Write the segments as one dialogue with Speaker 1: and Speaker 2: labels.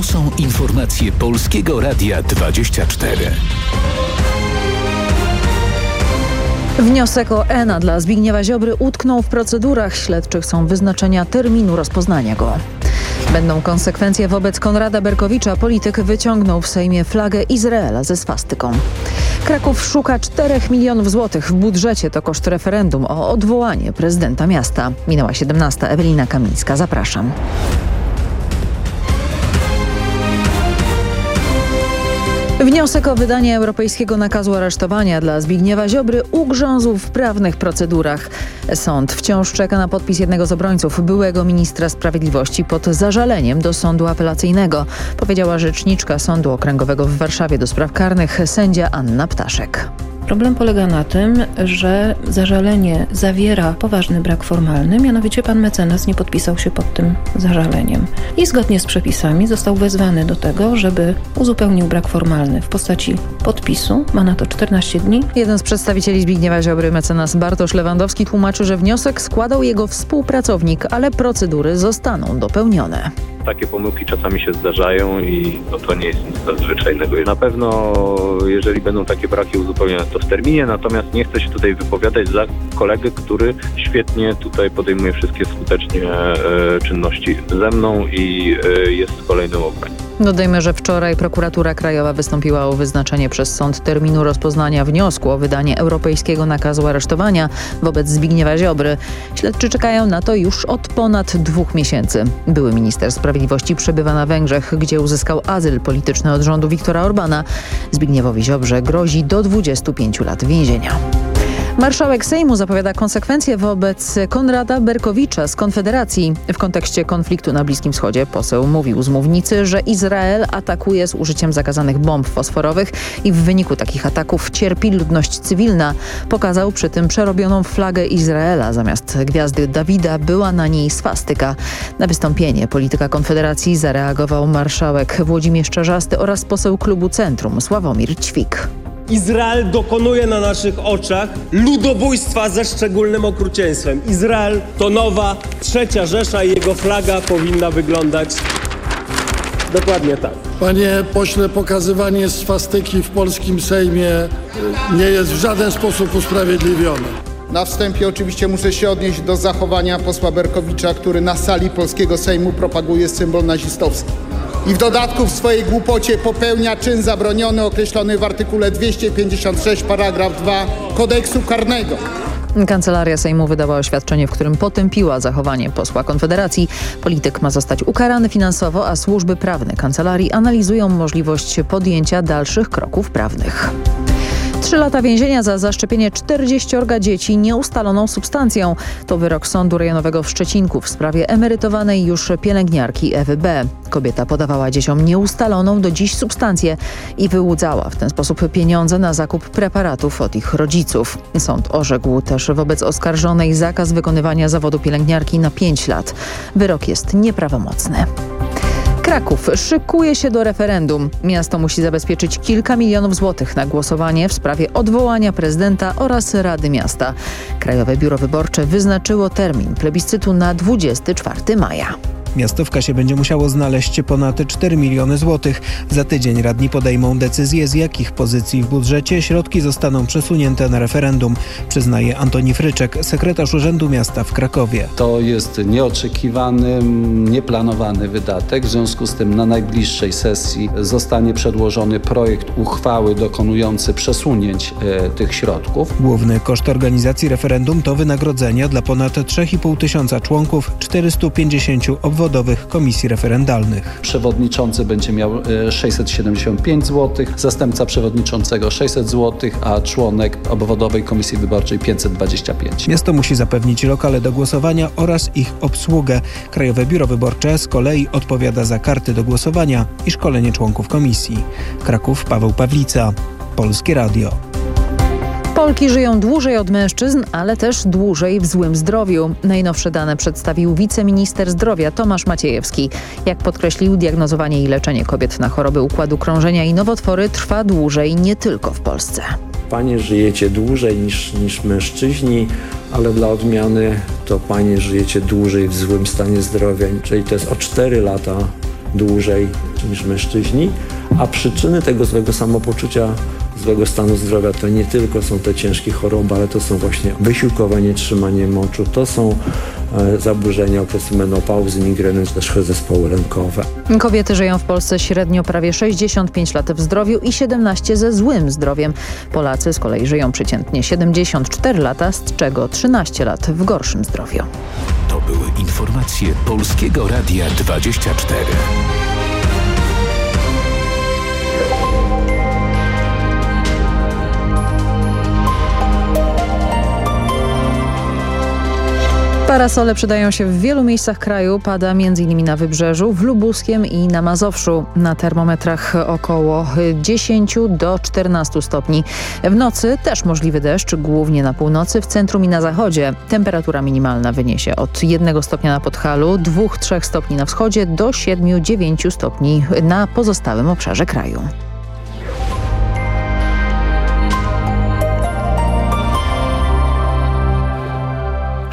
Speaker 1: To są informacje Polskiego Radia 24.
Speaker 2: Wniosek o ENA dla Zbigniewa Ziobry utknął w procedurach. Śledczych są wyznaczenia terminu rozpoznania go. Będą konsekwencje wobec Konrada Berkowicza. Polityk wyciągnął w Sejmie flagę Izraela ze swastyką. Kraków szuka 4 milionów złotych w budżecie. To koszt referendum o odwołanie prezydenta miasta. Minęła 17. Ewelina Kamińska. Zapraszam. Wniosek o wydanie europejskiego nakazu aresztowania dla Zbigniewa Ziobry ugrzązł w prawnych procedurach. Sąd wciąż czeka na podpis jednego z obrońców byłego ministra sprawiedliwości pod zażaleniem do sądu apelacyjnego, powiedziała rzeczniczka Sądu Okręgowego w Warszawie do spraw karnych sędzia Anna Ptaszek.
Speaker 3: Problem polega na tym, że zażalenie zawiera poważny brak formalny, mianowicie pan mecenas nie podpisał się pod tym zażaleniem. I zgodnie z przepisami został wezwany do tego, żeby uzupełnił brak formalny w postaci podpisu. Ma na to 14 dni.
Speaker 2: Jeden z przedstawicieli Zbigniewa Ziobry, mecenas Bartosz Lewandowski tłumaczy, że wniosek składał jego współpracownik, ale procedury zostaną dopełnione.
Speaker 4: Takie pomyłki czasami się zdarzają i no to nie jest nic nadzwyczajnego. Na pewno jeżeli będą takie braki uzupełnione to w terminie, natomiast nie chcę się tutaj wypowiadać za kolegę, który świetnie tutaj podejmuje wszystkie skutecznie e, czynności ze mną i e, jest kolejnym obrońcą.
Speaker 2: Dodajmy, że wczoraj prokuratura krajowa wystąpiła o wyznaczenie przez sąd terminu rozpoznania wniosku o wydanie europejskiego nakazu aresztowania wobec Zbigniewa Ziobry. Śledczy czekają na to już od ponad dwóch miesięcy. Były minister sprawiedliwości przebywa na Węgrzech, gdzie uzyskał azyl polityczny od rządu Viktora Orbana. Zbigniewowi Ziobrze grozi do 25 lat więzienia. Marszałek Sejmu zapowiada konsekwencje wobec Konrada Berkowicza z Konfederacji. W kontekście konfliktu na Bliskim Wschodzie poseł mówił z mównicy, że Izrael atakuje z użyciem zakazanych bomb fosforowych i w wyniku takich ataków cierpi ludność cywilna. Pokazał przy tym przerobioną flagę Izraela. Zamiast gwiazdy Dawida była na niej swastyka. Na wystąpienie polityka Konfederacji zareagował marszałek Włodzimierz Czarzasty oraz poseł klubu Centrum Sławomir Ćwik.
Speaker 5: Izrael dokonuje na naszych oczach ludobójstwa ze szczególnym okrucieństwem. Izrael to nowa trzecia Rzesza i jego flaga powinna wyglądać dokładnie tak.
Speaker 6: Panie pośle, pokazywanie swastyki w polskim Sejmie nie jest w żaden sposób usprawiedliwione.
Speaker 7: Na wstępie oczywiście muszę się odnieść do zachowania posła Berkowicza, który na sali polskiego Sejmu propaguje symbol nazistowski. I w dodatku w swojej głupocie popełnia czyn zabroniony określony w artykule 256 paragraf 2 kodeksu karnego.
Speaker 2: Kancelaria Sejmu wydała oświadczenie, w którym potępiła zachowanie posła Konfederacji. Polityk ma zostać ukarany finansowo, a służby prawne kancelarii analizują możliwość podjęcia dalszych kroków prawnych. Trzy lata więzienia za zaszczepienie 40 dzieci nieustaloną substancją. To wyrok Sądu Rejonowego w Szczecinku w sprawie emerytowanej już pielęgniarki Ewy B. Kobieta podawała dzieciom nieustaloną do dziś substancję i wyłudzała w ten sposób pieniądze na zakup preparatów od ich rodziców. Sąd orzekł też wobec oskarżonej zakaz wykonywania zawodu pielęgniarki na 5 lat. Wyrok jest nieprawomocny. Kraków szykuje się do referendum. Miasto musi zabezpieczyć kilka milionów złotych na głosowanie w sprawie odwołania prezydenta oraz Rady Miasta. Krajowe Biuro Wyborcze wyznaczyło termin plebiscytu na 24 maja.
Speaker 8: Miasto w kasie będzie musiało znaleźć ponad 4 miliony złotych. Za tydzień radni podejmą decyzję, z jakich pozycji w budżecie środki zostaną przesunięte na referendum, przyznaje Antoni Fryczek, sekretarz Urzędu Miasta w Krakowie.
Speaker 9: To jest nieoczekiwany, nieplanowany wydatek. W związku z tym na najbliższej sesji zostanie przedłożony projekt uchwały dokonujący przesunięć e, tych środków.
Speaker 8: Główny koszt organizacji referendum to wynagrodzenia dla ponad 3,5 tysiąca członków 450 obywateli obwodowych komisji referendalnych.
Speaker 9: Przewodniczący będzie miał 675 zł, zastępca przewodniczącego 600 zł, a członek obwodowej komisji wyborczej 525.
Speaker 8: Miasto musi zapewnić lokale do głosowania oraz ich obsługę. Krajowe Biuro Wyborcze z kolei odpowiada za karty do głosowania i szkolenie członków komisji. Kraków Paweł Pawlica, Polskie Radio.
Speaker 2: Polki żyją dłużej od mężczyzn, ale też dłużej w złym zdrowiu. Najnowsze dane przedstawił wiceminister zdrowia Tomasz Maciejewski. Jak podkreślił, diagnozowanie i leczenie kobiet na choroby układu krążenia i nowotwory trwa dłużej nie tylko w Polsce.
Speaker 10: Panie żyjecie dłużej niż, niż mężczyźni, ale dla odmiany to panie żyjecie dłużej w złym stanie zdrowia, czyli to jest o 4 lata dłużej niż mężczyźni, a przyczyny tego złego samopoczucia, złego stanu zdrowia to nie tylko są te ciężkie choroby, ale to są właśnie wysiłkowanie, trzymanie moczu, to są e, zaburzenia okresu menopauzy, migreny czy też zespoły lękowe.
Speaker 2: Kobiety żyją w Polsce średnio prawie 65 lat w zdrowiu i 17 ze złym zdrowiem. Polacy z kolei żyją przeciętnie 74 lata, z czego 13 lat w gorszym zdrowiu.
Speaker 1: To były informacje Polskiego Radia 24.
Speaker 2: Parasole przydają się w wielu miejscach kraju. Pada m.in. na Wybrzeżu, w Lubuskiem i na Mazowszu. Na termometrach około 10 do 14 stopni. W nocy też możliwy deszcz, głównie na północy, w centrum i na zachodzie. Temperatura minimalna wyniesie od 1 stopnia na Podhalu, 2-3 stopni na wschodzie do 7-9 stopni na pozostałym obszarze kraju.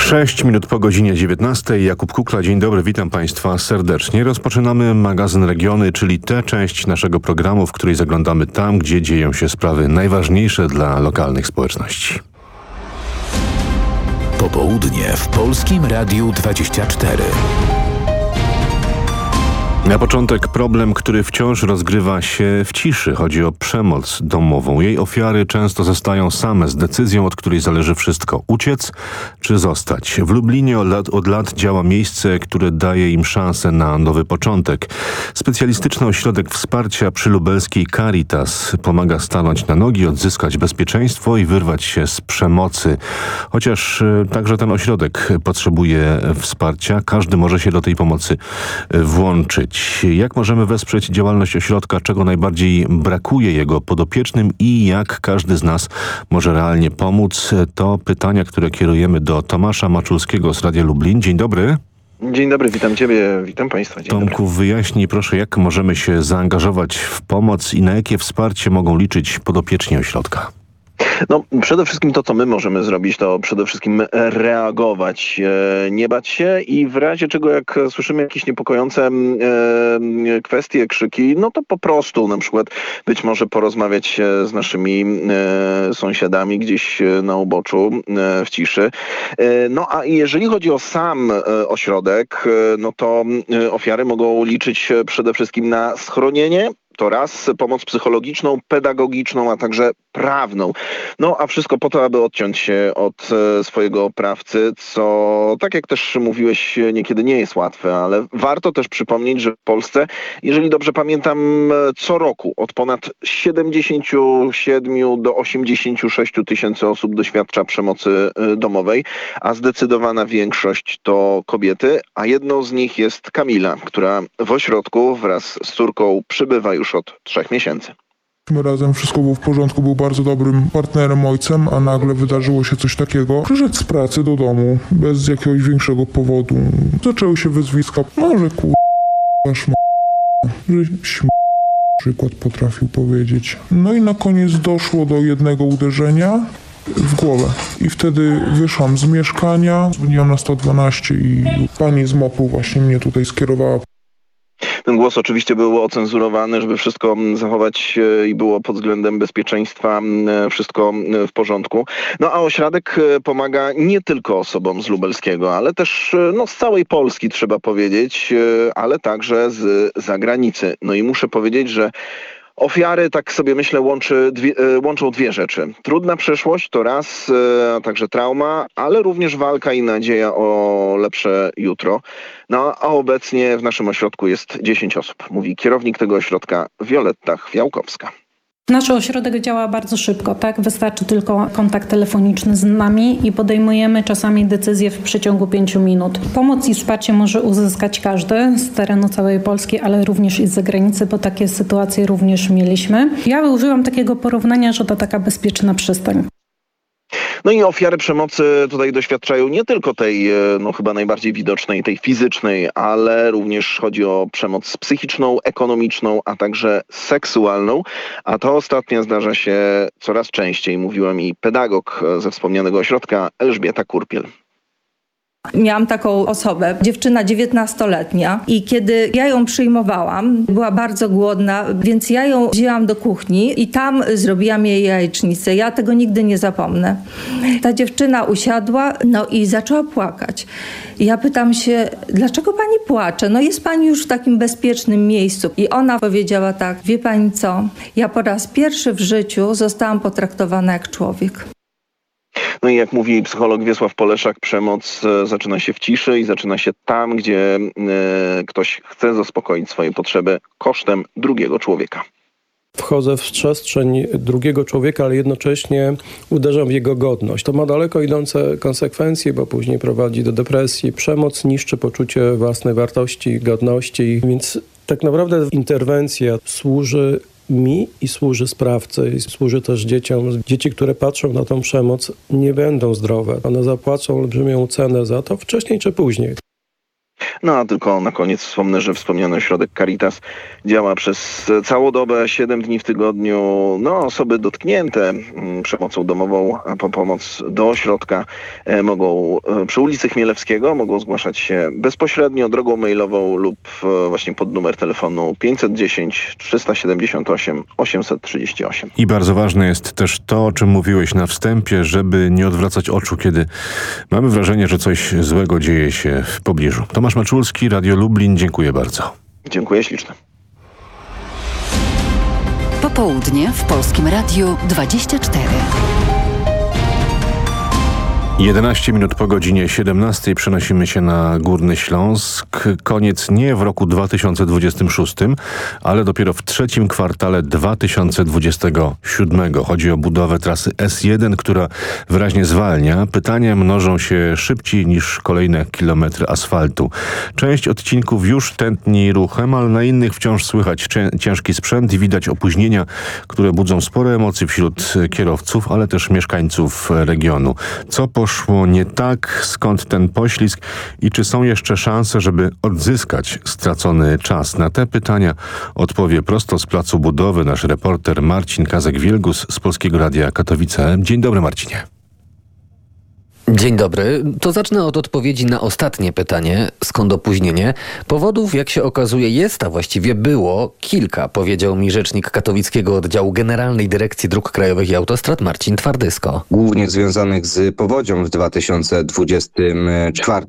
Speaker 11: 6 minut po godzinie 19. Jakub Kukla, dzień dobry, witam Państwa serdecznie. Rozpoczynamy magazyn Regiony, czyli tę część naszego programu, w której zaglądamy tam, gdzie dzieją się sprawy najważniejsze dla lokalnych społeczności.
Speaker 1: Popołudnie w Polskim Radiu 24.
Speaker 11: Na początek problem, który wciąż rozgrywa się w ciszy. Chodzi o przemoc domową. Jej ofiary często zostają same z decyzją, od której zależy wszystko. Uciec czy zostać. W Lublinie od lat, od lat działa miejsce, które daje im szansę na nowy początek. Specjalistyczny ośrodek wsparcia przy lubelskiej Caritas pomaga stanąć na nogi, odzyskać bezpieczeństwo i wyrwać się z przemocy. Chociaż e, także ten ośrodek potrzebuje wsparcia, każdy może się do tej pomocy e, Jak możemy wesprzeć działalność ośrodka, czego najbardziej brakuje jego podopiecznym i jak każdy z nas może realnie pomóc? To pytania, które kierujemy do Tomasza Maczulskiego z Radia Lublin. Dzień dobry.
Speaker 12: Dzień dobry, witam Ciebie, witam Państwa. Dzień
Speaker 11: Tomku,
Speaker 12: dobry.
Speaker 11: wyjaśnij proszę, jak możemy się zaangażować w pomoc i na jakie wsparcie mogą liczyć podopieczni ośrodka?
Speaker 12: No, przede wszystkim to, co my możemy zrobić, to przede wszystkim reagować, e, nie bać się i w razie czego, jak słyszymy jakieś niepokojące e, kwestie, krzyki, no to po prostu na przykład być może porozmawiać z naszymi e, sąsiadami gdzieś na uboczu w ciszy. No a jeżeli chodzi o sam ośrodek, no to ofiary mogą liczyć przede wszystkim na schronienie, to raz pomoc psychologiczną, pedagogiczną, a także prawną. No a wszystko po to, aby odciąć się od e, swojego oprawcy, co tak jak też mówiłeś, niekiedy nie jest łatwe, ale warto też przypomnieć, że w Polsce, jeżeli dobrze pamiętam, co roku od ponad 77 do 86 tysięcy osób doświadcza przemocy e, domowej, a zdecydowana większość to kobiety, a jedną z nich jest Kamila, która w ośrodku wraz z córką przybywa już od trzech miesięcy.
Speaker 13: Razem wszystko było w porządku, był bardzo dobrym partnerem, ojcem, a nagle wydarzyło się coś takiego. Przyszedł z pracy do domu bez jakiegoś większego powodu. Zaczęły się wyzwiska. Może kur... sz... że śm... przykład potrafił powiedzieć. No i na koniec doszło do jednego uderzenia w głowę. I wtedy wyszłam z mieszkania, dzwoniłam na 112 i pani z MOP-u właśnie mnie tutaj skierowała
Speaker 12: ten głos oczywiście był ocenzurowany, żeby wszystko mm, zachować e, i było pod względem bezpieczeństwa mm, e, wszystko mm, w porządku. No a ośrodek e, pomaga nie tylko osobom z lubelskiego, ale też no, z całej Polski trzeba powiedzieć, ale także z zagranicy. No i muszę powiedzieć, że Ofiary, tak sobie myślę, łączy dwie, e, łączą dwie rzeczy. Trudna przeszłość to raz, e, a także trauma, ale również walka i nadzieja o lepsze jutro. No a obecnie w naszym ośrodku jest 10 osób, mówi kierownik tego ośrodka Wioletta Chwiałkowska.
Speaker 14: Nasz ośrodek działa bardzo szybko, tak? Wystarczy tylko kontakt telefoniczny z nami i podejmujemy czasami decyzje w przeciągu pięciu minut. Pomoc i wsparcie może uzyskać każdy z terenu całej Polski, ale również i z zagranicy, bo takie sytuacje również mieliśmy. Ja użyłam takiego porównania, że to taka bezpieczna przystań.
Speaker 12: No i ofiary przemocy tutaj doświadczają nie tylko tej, e, no chyba najbardziej widocznej, tej fizycznej, ale również chodzi o przemoc psychiczną, ekonomiczną, a także seksualną. A to ostatnia zdarza się coraz częściej, mówiła mi pedagog ze wspomnianego ośrodka Elżbieta Kurpiel.
Speaker 15: Miałam taką osobę, dziewczyna 19-letnia i kiedy ja ją przyjmowałam, była bardzo głodna, więc ja ją wzięłam do kuchni i tam zrobiłam jej jajecznicę. Ja tego nigdy nie zapomnę. Ta dziewczyna usiadła, no i zaczęła płakać. Ja pytam się, dlaczego pani płacze? No jest pani już w takim bezpiecznym miejscu. I ona powiedziała tak, wie pani co, ja po raz pierwszy w życiu zostałam potraktowana jak człowiek.
Speaker 12: No i jak mówi psycholog Wiesław Poleszak, przemoc e, zaczyna się w ciszy i zaczyna się tam, gdzie e, ktoś chce zaspokoić swoje potrzeby kosztem drugiego człowieka.
Speaker 16: Wchodzę w przestrzeń drugiego człowieka, ale jednocześnie uderzam w jego godność. To ma daleko idące konsekwencje, bo później prowadzi do depresji. Przemoc niszczy poczucie własnej wartości, godności, więc tak naprawdę interwencja służy mi i służy sprawcy i służy też dzieciom. Dzieci, które patrzą na tą przemoc, nie będą zdrowe. One zapłacą olbrzymią cenę za to wcześniej czy później.
Speaker 12: No a tylko na koniec wspomnę, że wspomniany ośrodek Caritas działa przez całą dobę, 7 dni w tygodniu. No, osoby dotknięte mm, przemocą domową po pomoc do ośrodka e, mogą e, przy ulicy Chmielewskiego mogą zgłaszać się bezpośrednio drogą mailową lub e, właśnie pod numer telefonu 510 378 838.
Speaker 11: I bardzo ważne jest też to, o czym mówiłeś na wstępie, żeby nie odwracać oczu, kiedy mamy wrażenie, że coś złego dzieje się w pobliżu. Tomasz Maczulski, Radio Lublin, dziękuję bardzo.
Speaker 12: Dziękuję ślicznie.
Speaker 17: Popołudnie w Polskim Radiu 24.
Speaker 11: 11 minut po godzinie 17 przenosimy się na Górny Śląsk. Koniec nie w roku 2026, ale dopiero w trzecim kwartale 2027. Chodzi o budowę trasy S1, która wyraźnie zwalnia. Pytania mnożą się szybciej niż kolejne kilometry asfaltu. Część odcinków już tętni ruchem, ale na innych wciąż słychać ciężki sprzęt i widać opóźnienia, które budzą spore emocje wśród kierowców, ale też mieszkańców regionu. Co po poszło nie tak, skąd ten poślizg i czy są jeszcze szanse, żeby odzyskać stracony czas? Na te pytania odpowie prosto z placu budowy nasz reporter Marcin Kazek-Wielgus z Polskiego Radia Katowice. Dzień dobry Marcinie.
Speaker 18: Dzień dobry. To zacznę od odpowiedzi na ostatnie pytanie. Skąd opóźnienie? Powodów, jak się okazuje, jest, a właściwie było kilka, powiedział mi rzecznik katowickiego oddziału Generalnej Dyrekcji Dróg Krajowych i Autostrad Marcin Twardysko.
Speaker 19: Głównie związanych z powodzią w 2024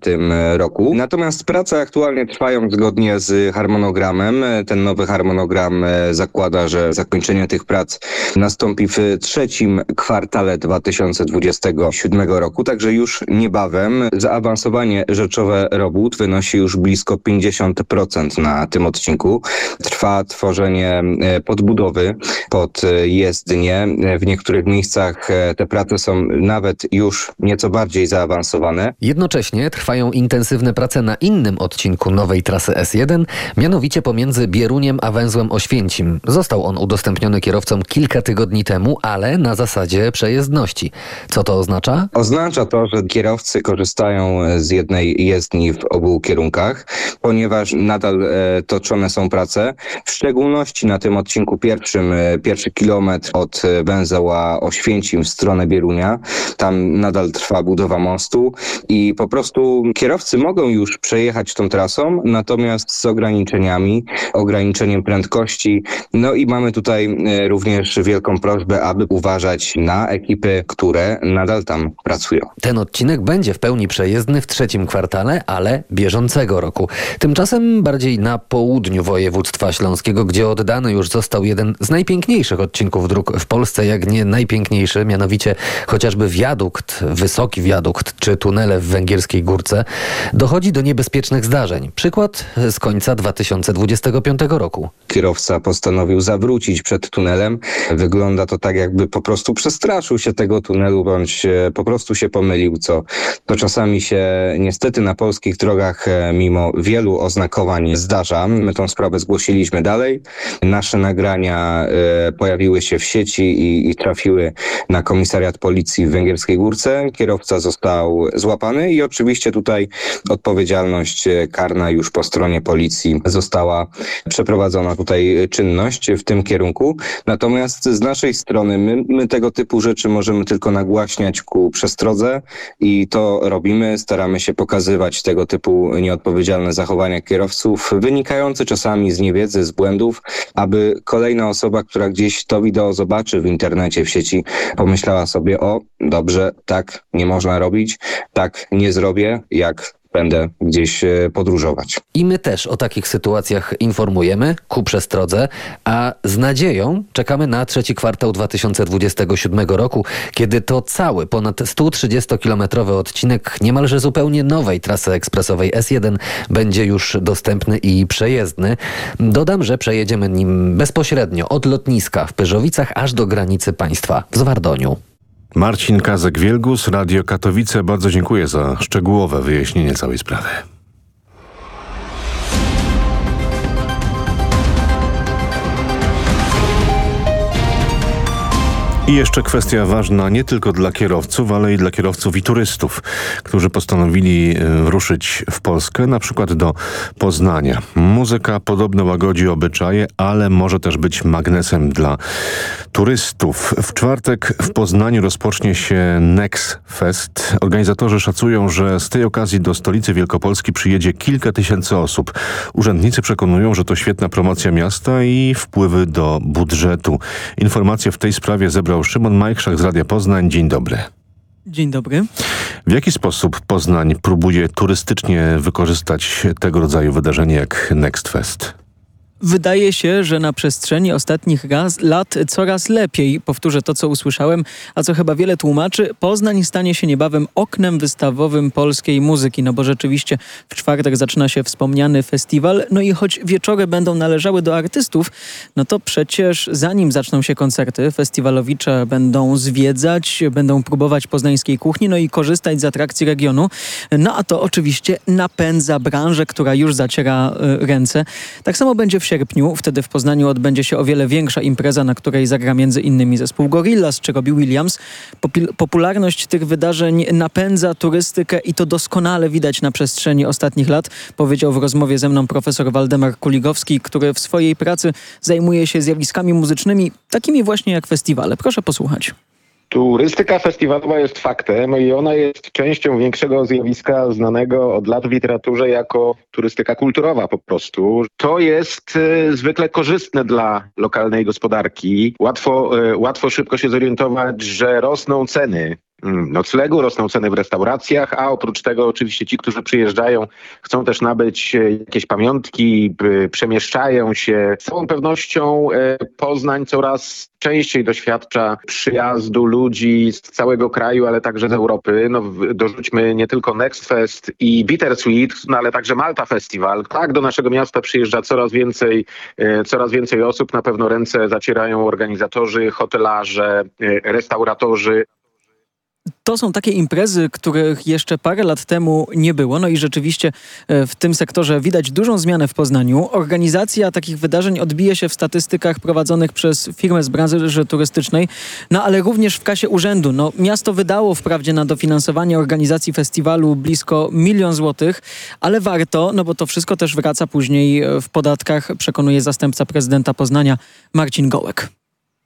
Speaker 19: roku. Natomiast prace aktualnie trwają zgodnie z harmonogramem. Ten nowy harmonogram zakłada, że zakończenie tych prac nastąpi w trzecim kwartale 2027 roku. Także że już niebawem zaawansowanie rzeczowe robót wynosi już blisko 50% na tym odcinku. Trwa tworzenie e, podbudowy pod e, jezdnię. W niektórych miejscach e, te prace są nawet już nieco bardziej zaawansowane.
Speaker 18: Jednocześnie trwają intensywne prace na innym odcinku nowej trasy S1, mianowicie pomiędzy Bieruniem a węzłem Oświęcim. Został on udostępniony kierowcom kilka tygodni temu, ale na zasadzie przejezdności. Co to oznacza?
Speaker 19: Oznacza to, to, że kierowcy korzystają z jednej jezdni w obu kierunkach, ponieważ nadal e, toczone są prace, w szczególności na tym odcinku pierwszym, e, pierwszy kilometr od węzeła Oświęcim w stronę Bierunia. Tam nadal trwa budowa mostu i po prostu kierowcy mogą już przejechać tą trasą, natomiast z ograniczeniami, ograniczeniem prędkości. No i mamy tutaj e, również wielką prośbę, aby uważać na ekipy, które nadal tam pracują.
Speaker 18: Ten odcinek będzie w pełni przejezdny w trzecim kwartale, ale bieżącego roku. Tymczasem bardziej na południu województwa śląskiego, gdzie oddany już został jeden z najpiękniejszych odcinków dróg w Polsce, jak nie najpiękniejszy, mianowicie chociażby wiadukt, wysoki wiadukt czy tunele w Węgierskiej Górce, dochodzi do niebezpiecznych zdarzeń. Przykład z końca 2025 roku.
Speaker 19: Kierowca postanowił zawrócić przed tunelem. Wygląda to tak, jakby po prostu przestraszył się tego tunelu, bądź e, po prostu się pomylił co to czasami się niestety na polskich drogach, e, mimo wielu wielu oznakowań zdarza. My tą sprawę zgłosiliśmy dalej. Nasze nagrania e, pojawiły się w sieci i, i trafiły na komisariat policji w Węgierskiej Górce. Kierowca został złapany i oczywiście tutaj odpowiedzialność e, karna już po stronie policji została przeprowadzona tutaj czynność w tym kierunku. Natomiast z naszej strony my, my tego typu rzeczy możemy tylko nagłaśniać ku przestrodze i to robimy. Staramy się pokazywać tego typu nieodpowiedzialne zachowania kierowców, wynikające czasami z niewiedzy, z błędów, aby kolejna osoba, która gdzieś to wideo zobaczy w internecie, w sieci, pomyślała sobie, o dobrze, tak nie można robić, tak nie zrobię, jak będę gdzieś e, podróżować.
Speaker 18: I my też o takich sytuacjach informujemy ku przestrodze, a z nadzieją czekamy na trzeci kwartał 2027 roku, kiedy to cały ponad 130-kilometrowy odcinek niemalże zupełnie nowej trasy ekspresowej S1 będzie już dostępny i przejezdny. Dodam, że przejedziemy nim bezpośrednio od lotniska w Pyrzowicach aż do granicy państwa w Zwardoniu.
Speaker 11: Marcin Kazek-Wielgus, Radio Katowice. Bardzo dziękuję za szczegółowe wyjaśnienie całej sprawy. I jeszcze kwestia ważna nie tylko dla kierowców, ale i dla kierowców i turystów, którzy postanowili e, ruszyć w Polskę, na przykład do Poznania. Muzyka podobno łagodzi obyczaje, ale może też być magnesem dla turystów. W czwartek w Poznaniu rozpocznie się Next Fest. Organizatorzy szacują, że z tej okazji do stolicy Wielkopolski przyjedzie kilka tysięcy osób. Urzędnicy przekonują, że to świetna promocja miasta i wpływy do budżetu. Informacje w tej sprawie zebrał Szymon Majchrzak z Radia Poznań. Dzień dobry.
Speaker 20: Dzień dobry.
Speaker 11: W jaki sposób Poznań próbuje turystycznie wykorzystać tego rodzaju wydarzenie jak Next Fest?
Speaker 20: Wydaje się, że na przestrzeni ostatnich raz, lat coraz lepiej, powtórzę to, co usłyszałem, a co chyba wiele tłumaczy, Poznań stanie się niebawem oknem wystawowym polskiej muzyki, no bo rzeczywiście w czwartek zaczyna się wspomniany festiwal, no i choć wieczory będą należały do artystów, no to przecież zanim zaczną się koncerty, festiwalowicze będą zwiedzać, będą próbować poznańskiej kuchni, no i korzystać z atrakcji regionu, no a to oczywiście napędza branżę, która już zaciera y, ręce. Tak samo będzie w sierpniu. Wtedy w Poznaniu odbędzie się o wiele większa impreza, na której zagra innymi zespół Gorillaz czy Robbie Williams. Popil popularność tych wydarzeń napędza turystykę i to doskonale widać na przestrzeni ostatnich lat, powiedział w rozmowie ze mną profesor Waldemar Kuligowski, który w swojej pracy zajmuje się zjawiskami muzycznymi, takimi właśnie jak festiwale. Proszę posłuchać.
Speaker 21: Turystyka festiwalowa jest faktem i ona jest częścią większego zjawiska znanego od lat w literaturze jako turystyka kulturowa po prostu. To jest e, zwykle korzystne dla lokalnej gospodarki. Łatwo, e, łatwo szybko się zorientować, że rosną ceny noclegu, rosną ceny w restauracjach, a oprócz tego oczywiście ci, którzy przyjeżdżają, chcą też nabyć e, jakieś pamiątki, przemieszczają się. Z całą pewnością e, Poznań coraz częściej doświadcza przyjazdu ludzi z całego kraju, ale także z Europy. No, dorzućmy nie tylko Next Fest i Bittersweet, no, ale także Malta Festival. Tak, do naszego miasta przyjeżdża coraz więcej, e, coraz więcej osób. Na pewno ręce zacierają organizatorzy, hotelarze, restauratorzy
Speaker 20: to są takie imprezy, których jeszcze parę lat temu nie było. No i rzeczywiście e, w tym sektorze widać dużą zmianę w Poznaniu. Organizacja takich wydarzeń odbije się w statystykach prowadzonych przez firmę z branży turystycznej, no ale również w kasie urzędu. No, miasto wydało wprawdzie na dofinansowanie organizacji festiwalu blisko milion złotych, ale warto, no bo to wszystko też wraca później e, w podatkach, przekonuje zastępca prezydenta Poznania Marcin Gołek.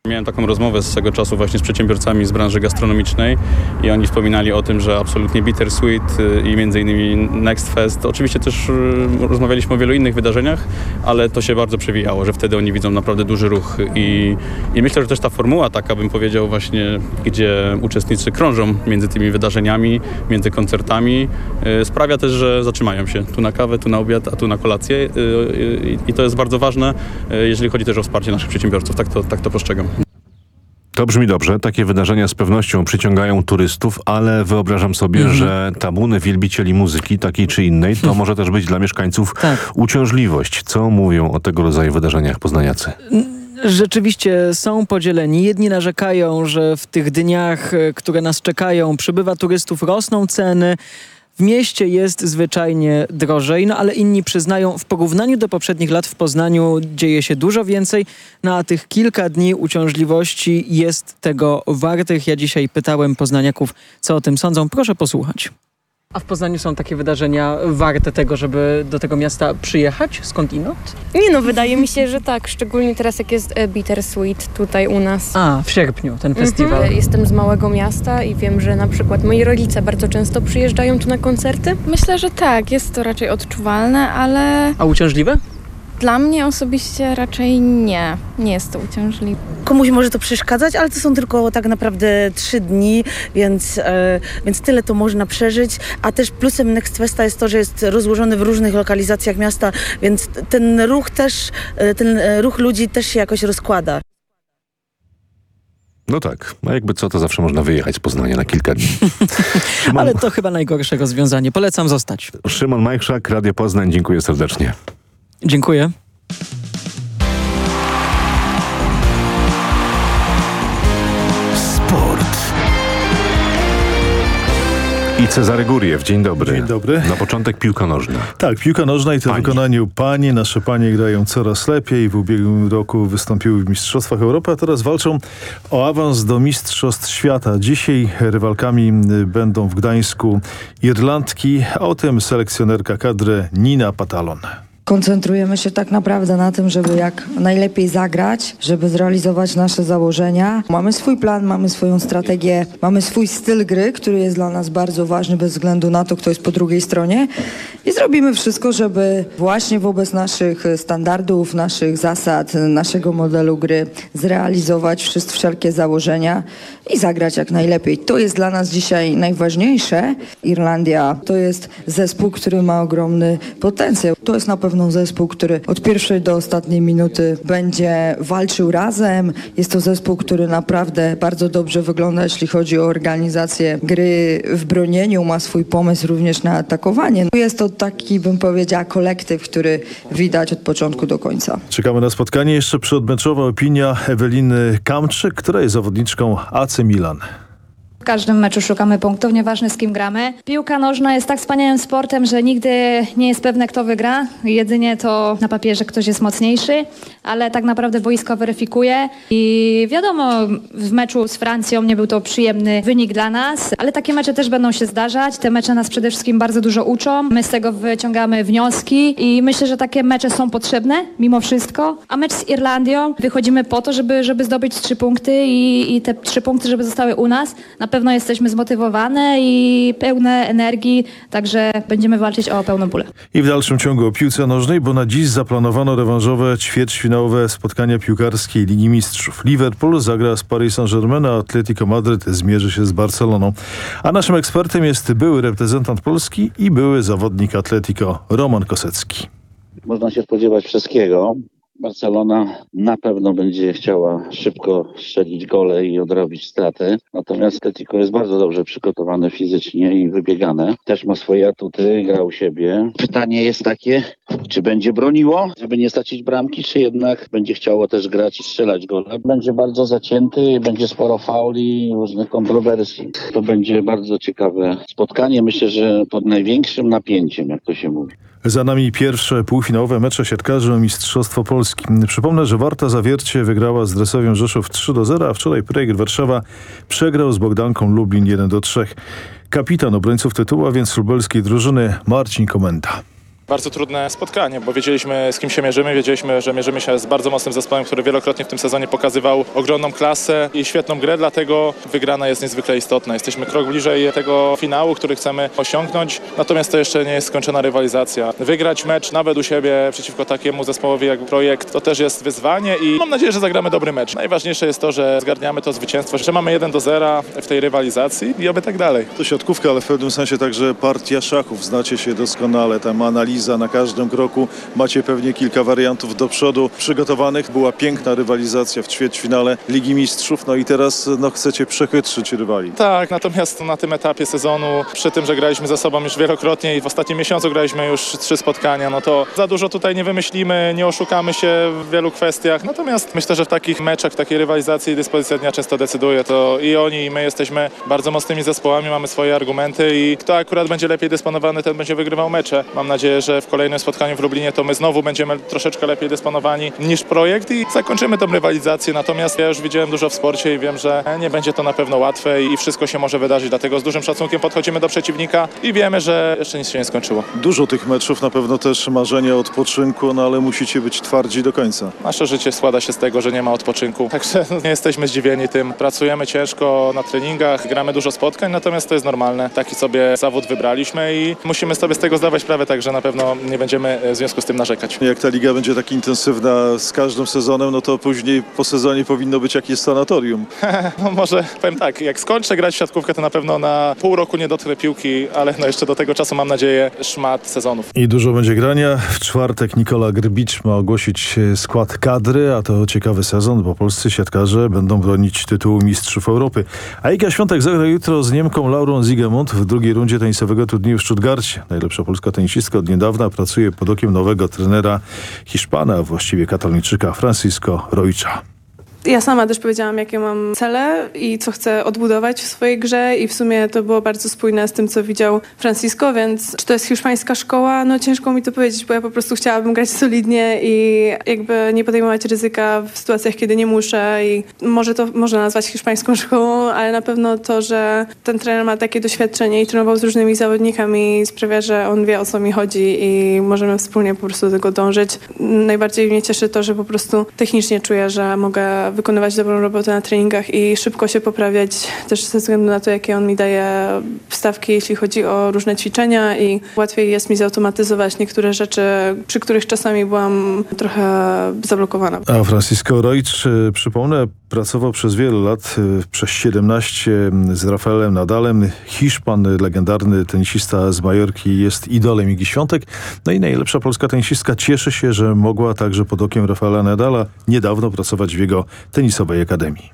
Speaker 22: Miałem taką rozmowę z swego czasu właśnie z przedsiębiorcami z branży gastronomicznej i oni wspominali o tym, że absolutnie Bittersweet y, i między innymi Next Fest. Oczywiście też y, rozmawialiśmy o wielu innych wydarzeniach, ale to się bardzo przewijało, że wtedy oni widzą naprawdę duży ruch i, i myślę, że też ta formuła taka bym powiedział właśnie, gdzie uczestnicy krążą między tymi wydarzeniami, między koncertami y, sprawia też, że zatrzymają się tu na kawę, tu na obiad, a tu na kolację i to jest bardzo ważne, jeżeli chodzi też o wsparcie naszych przedsiębiorców. Tak to, tak to postrzegam.
Speaker 11: To brzmi dobrze. Takie wydarzenia z pewnością przyciągają turystów, ale wyobrażam sobie, mhm. że tabuny wielbicieli muzyki takiej czy innej, to może też być dla mieszkańców tak. uciążliwość. Co mówią o tego rodzaju wydarzeniach poznaniacy?
Speaker 20: Rzeczywiście są podzieleni. Jedni narzekają, że w tych dniach, e, które nas czekają, przybywa turystów, rosną ceny, W mieście jest zwyczajnie drożej, no ale inni przyznają, w porównaniu do poprzednich lat w Poznaniu dzieje się dużo więcej, no tych kilka dni uciążliwości jest tego wartych. Ja dzisiaj pytałem poznaniaków, co o tym sądzą. Proszę posłuchać. A w Poznaniu są takie wydarzenia warte tego, żeby do tego miasta przyjechać skądinąd?
Speaker 23: Nie no, wydaje mi się, że tak. Szczególnie teraz jak jest e, Bittersweet tutaj u nas.
Speaker 20: A, w sierpniu ten festiwal.
Speaker 23: Mhm. Jestem z małego miasta i wiem, że na przykład moi rodzice bardzo często przyjeżdżają tu na koncerty.
Speaker 24: Myślę, że tak. Jest to raczej odczuwalne, ale
Speaker 20: A uciążliwe?
Speaker 24: Dla mnie osobiście raczej nie. Nie jest to uciążliwe.
Speaker 25: Komuś może to przeszkadzać, ale to są tylko tak naprawdę trzy dni, więc, e, więc tyle to można przeżyć. A też plusem Next Festa jest to, że jest rozłożony w różnych lokalizacjach miasta, więc ten ruch też, e, ten e, ruch ludzi też się jakoś rozkłada.
Speaker 11: No tak, a jakby co, to zawsze można wyjechać z Poznania na kilka dni.
Speaker 20: Ale to chyba najgorsze rozwiązanie. Polecam zostać.
Speaker 11: Szymon Majchrzak, Radio Poznań, dziękuję serdecznie.
Speaker 20: Dziękuję.
Speaker 1: Sport.
Speaker 11: I Cezary Guriew, dzień dobry.
Speaker 26: Dzień dobry.
Speaker 11: Na początek piłka nożna.
Speaker 26: Tak, piłka nożna i to w wykonaniu pani. Nasze panie grają coraz lepiej. W ubiegłym roku wystąpiły w Mistrzostwach Europy, a teraz walczą o awans do Mistrzostw Świata. Dzisiaj rywalkami będą w Gdańsku Irlandki, a o tym selekcjonerka kadry Nina Patalon.
Speaker 27: Koncentrujemy się tak naprawdę na tym, żeby jak najlepiej zagrać, żeby zrealizować nasze założenia. Mamy swój plan, mamy swoją strategię, mamy swój styl gry, który jest dla nas bardzo ważny bez względu na to, kto jest po drugiej stronie. I zrobimy wszystko, żeby właśnie wobec naszych standardów, naszych zasad, naszego modelu gry zrealizować wszelkie założenia i zagrać jak najlepiej. To jest dla nas dzisiaj najważniejsze. Irlandia to jest zespół, który ma ogromny potencjał. To jest na pewno zespół, który od pierwszej do ostatniej minuty będzie walczył razem. Jest to zespół, który naprawdę bardzo dobrze wygląda, jeśli chodzi o organizację gry w bronieniu, ma swój pomysł również na atakowanie. Jest to taki, bym powiedziała, kolektyw, który widać od początku do końca.
Speaker 26: Czekamy na spotkanie. Jeszcze przedmeczowa opinia Eweliny Kamczyk, która jest zawodniczką AC Milan.
Speaker 28: W każdym meczu szukamy punktów, nieważne z kim gramy. Piłka nożna jest tak wspaniałym sportem, że nigdy nie jest pewne kto wygra. Jedynie to na papierze ktoś jest mocniejszy, ale tak naprawdę boisko weryfikuje. I wiadomo, w meczu z Francją nie był to przyjemny wynik dla nas, ale takie mecze też będą się zdarzać. Te mecze nas przede wszystkim bardzo dużo uczą. My z tego wyciągamy wnioski i myślę, że takie mecze są potrzebne mimo wszystko. A mecz z Irlandią wychodzimy po to, żeby, żeby zdobyć trzy punkty i, i te trzy punkty, żeby zostały u nas. Na pewno jesteśmy zmotywowane i pełne energii, także będziemy walczyć o pełną pulę.
Speaker 26: I w dalszym ciągu o piłce nożnej, bo na dziś zaplanowano rewanżowe ćwierćfinałowe spotkania piłkarskiej Ligi Mistrzów. Liverpool zagra z Paris Saint-Germain, a Atletico Madryt zmierzy się z Barceloną. A naszym ekspertem jest były reprezentant Polski i były zawodnik Atletico Roman Kosecki.
Speaker 29: Można się spodziewać wszystkiego. Barcelona na pewno będzie chciała szybko strzelić gole i odrobić straty. Natomiast Atletico jest bardzo dobrze przygotowane fizycznie i wybiegane. Też ma swoje atuty, gra u siebie. Pytanie jest takie, czy będzie broniło, żeby nie stracić bramki, czy jednak będzie chciało też grać i strzelać gole. Będzie bardzo zacięty, będzie sporo fauli, różnych kontrowersji. To będzie bardzo ciekawe spotkanie. Myślę, że pod największym napięciem, jak to się mówi.
Speaker 26: Za nami pierwsze półfinałowe mecze siatkarzy o Mistrzostwo Polski. Przypomnę, że Warta Zawiercie wygrała z Dresowią Rzeszów 3 do 0, a wczoraj Projekt Warszawa przegrał z Bogdanką Lublin 1 do 3. Kapitan obrońców tytułu, a więc lubelskiej drużyny Marcin Komenda.
Speaker 30: Bardzo trudne spotkanie, bo wiedzieliśmy z kim się mierzymy, wiedzieliśmy, że mierzymy się z bardzo mocnym zespołem, który wielokrotnie w tym sezonie pokazywał ogromną klasę i świetną grę, dlatego wygrana jest niezwykle istotna. Jesteśmy krok bliżej tego finału, który chcemy osiągnąć, natomiast to jeszcze nie jest skończona rywalizacja. Wygrać mecz nawet u siebie przeciwko takiemu zespołowi jak Projekt to też jest wyzwanie i mam nadzieję, że zagramy dobry mecz. Najważniejsze jest to, że zgarniamy to zwycięstwo, że mamy 1 do 0 w tej rywalizacji i oby tak dalej.
Speaker 31: To siatkówka, ale w pewnym sensie także partia szachów. Znacie się doskonale, tam analiza
Speaker 26: repriza na każdym kroku. Macie pewnie kilka wariantów do przodu przygotowanych. Była piękna rywalizacja w ćwierćfinale Ligi Mistrzów, no i teraz no, chcecie przechytrzyć rywali.
Speaker 30: Tak, natomiast na tym etapie sezonu, przy tym, że graliśmy za sobą już wielokrotnie i w ostatnim miesiącu graliśmy już trzy spotkania, no to za dużo tutaj nie wymyślimy, nie oszukamy się w wielu kwestiach. Natomiast myślę, że w takich meczach, w takiej rywalizacji dyspozycja dnia często decyduje. To i oni, i my jesteśmy bardzo mocnymi zespołami, mamy swoje argumenty i kto akurat będzie lepiej dysponowany, ten będzie wygrywał mecze. Mam nadzieję, że w kolejnym spotkaniu w Lublinie to my znowu będziemy troszeczkę lepiej dysponowani niż projekt i zakończymy tą rywalizację. Natomiast ja już widziałem dużo w sporcie i wiem, że nie będzie to na pewno łatwe i wszystko się może wydarzyć. Dlatego z dużym szacunkiem podchodzimy do przeciwnika i wiemy, że jeszcze nic się nie skończyło.
Speaker 26: Dużo tych meczów, na pewno też marzenie o odpoczynku, no ale musicie być twardzi do końca.
Speaker 30: Nasze życie składa się z tego, że nie ma odpoczynku, także nie jesteśmy zdziwieni tym. Pracujemy ciężko na treningach, gramy dużo spotkań, natomiast to jest normalne. Taki sobie zawód wybraliśmy i musimy sobie z tego zdawać sprawę, także na pewno nie będziemy w związku z tym narzekać.
Speaker 26: Jak ta liga będzie tak intensywna z każdym sezonem, no to później po sezonie powinno być jakieś sanatorium.
Speaker 30: no może powiem tak, jak skończę grać w siatkówkę, to na pewno na pół roku nie dotknę piłki, ale no jeszcze do tego czasu mam nadzieję szmat sezonów.
Speaker 26: I dużo będzie grania. W czwartek Nikola Grbicz ma ogłosić skład kadry, a to ciekawy sezon, bo polscy siatkarze będą bronić tytułu Mistrzów Europy. A Iga Świątek zagra jutro z Niemką Laurą Zigemont w drugiej rundzie tenisowego turnieju w Stuttgarcie. Najlepsza polska tenisistka od niedawna pracuje pod okiem nowego trenera Hiszpana, właściwie katoliczyka Francisco Roicha.
Speaker 32: Ja sama też powiedziałam, jakie mam cele i co chcę odbudować w swojej grze i w sumie to było bardzo spójne z tym, co widział Francisco, więc czy to jest hiszpańska szkoła? No ciężko mi to powiedzieć, bo ja po prostu chciałabym grać solidnie i jakby nie podejmować ryzyka w sytuacjach, kiedy nie muszę i może to można nazwać hiszpańską szkołą, ale na pewno to, że ten trener ma takie doświadczenie i trenował z różnymi zawodnikami sprawia, że on wie o co mi chodzi i możemy wspólnie po prostu do tego dążyć. Najbardziej mnie cieszy to, że po prostu technicznie czuję, że mogę wykonywać dobrą robotę na treningach i szybko się poprawiać, też ze względu na to, jakie on mi daje wstawki, jeśli chodzi o różne ćwiczenia i łatwiej jest mi zautomatyzować niektóre rzeczy, przy których czasami byłam trochę zablokowana.
Speaker 26: A Francisco Roig, przypomnę, pracował przez wiele lat, przez 17 z Rafaelem Nadalem. Hiszpan, legendarny tenisista z Majorki, jest idolem Igi Świątek. No i najlepsza polska tenisistka cieszy się, że mogła także pod okiem Rafaela Nadala niedawno pracować w jego tenisowej akademii.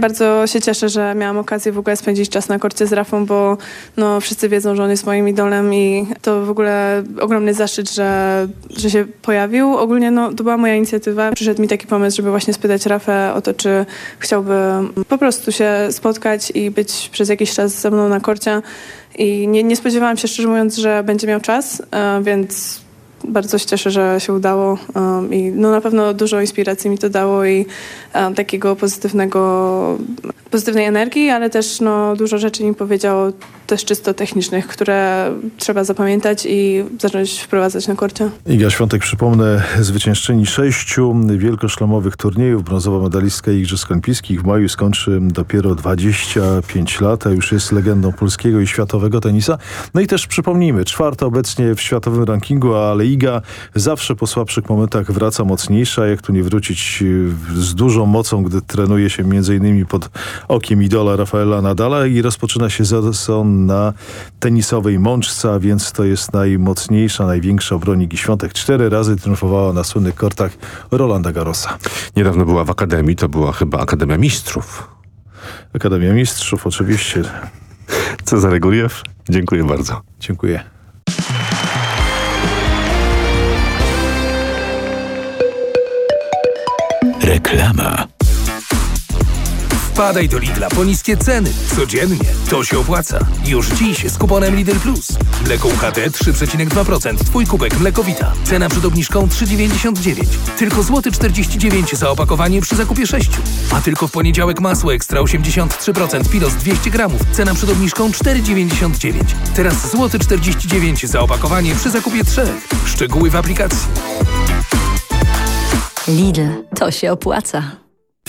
Speaker 32: Bardzo się cieszę, że miałam okazję w ogóle spędzić czas na korcie z Rafą, bo no, wszyscy wiedzą, że on jest moim idolem i to w ogóle ogromny zaszczyt, że, że się pojawił. Ogólnie no, to była moja inicjatywa. Przyszedł mi taki pomysł, żeby właśnie spytać Rafę o to, czy chciałby po prostu się spotkać i być przez jakiś czas ze mną na korcie. I nie, nie spodziewałam się, szczerze mówiąc, że będzie miał czas, więc bardzo się cieszę, że się udało um, i no na pewno dużo inspiracji mi to dało i um, takiego pozytywnego, pozytywnej energii, ale też no, dużo rzeczy mi powiedział też czysto technicznych, które trzeba zapamiętać i zacząć wprowadzać na korcie.
Speaker 26: Iga Świątek, przypomnę, zwyciężczyni sześciu wielkoszlemowych turniejów, brązowa medalistka Igrzysk Olimpijskich. W maju skończy dopiero 25 lat, a już jest legendą polskiego i światowego tenisa. No i też przypomnijmy, czwarta obecnie w światowym rankingu, ale Iga zawsze po słabszych momentach wraca mocniejsza. Jak tu nie wrócić z dużą mocą, gdy trenuje się między innymi pod okiem idola Rafaela Nadala i rozpoczyna się sezon na tenisowej mączce, a więc to jest najmocniejsza, największa obronik i świątek. Cztery razy triumfowała na słynnych kortach Rolanda Garrosa.
Speaker 11: Niedawno była w Akademii, to była chyba Akademia Mistrzów.
Speaker 26: Akademia Mistrzów, oczywiście.
Speaker 11: Cezary Guriew, dziękuję bardzo.
Speaker 26: Dziękuję.
Speaker 1: Reklama.
Speaker 33: Wpadaj do Lidla po niskie ceny. Codziennie. To się opłaca. Już dziś z kuponem Lidl Plus. Mleko UHT 3,2%. Twój kubek Mlekowita. Cena przed obniżką 3,99. Tylko złoty 49 za opakowanie przy zakupie 6. A tylko w poniedziałek masło ekstra 83% pilos 200 gramów. Cena przed obniżką 4,99. Teraz złoty 49 za opakowanie przy zakupie 3. Szczegóły w aplikacji.
Speaker 17: Lidl. To się opłaca.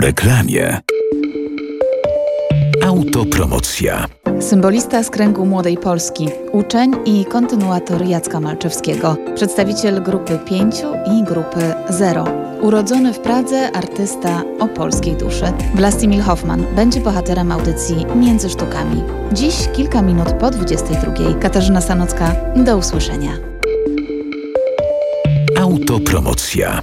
Speaker 1: Po reklamie. Autopromocja.
Speaker 28: Symbolista z kręgu Młodej Polski, uczeń i kontynuator Jacka Malczewskiego, przedstawiciel grupy pięciu i grupy zero. Urodzony w Pradze artysta o polskiej duszy, Vlastimil Hoffman będzie bohaterem audycji Między Sztukami. Dziś kilka minut po 22. Katarzyna Sanocka, do usłyszenia.
Speaker 1: Autopromocja.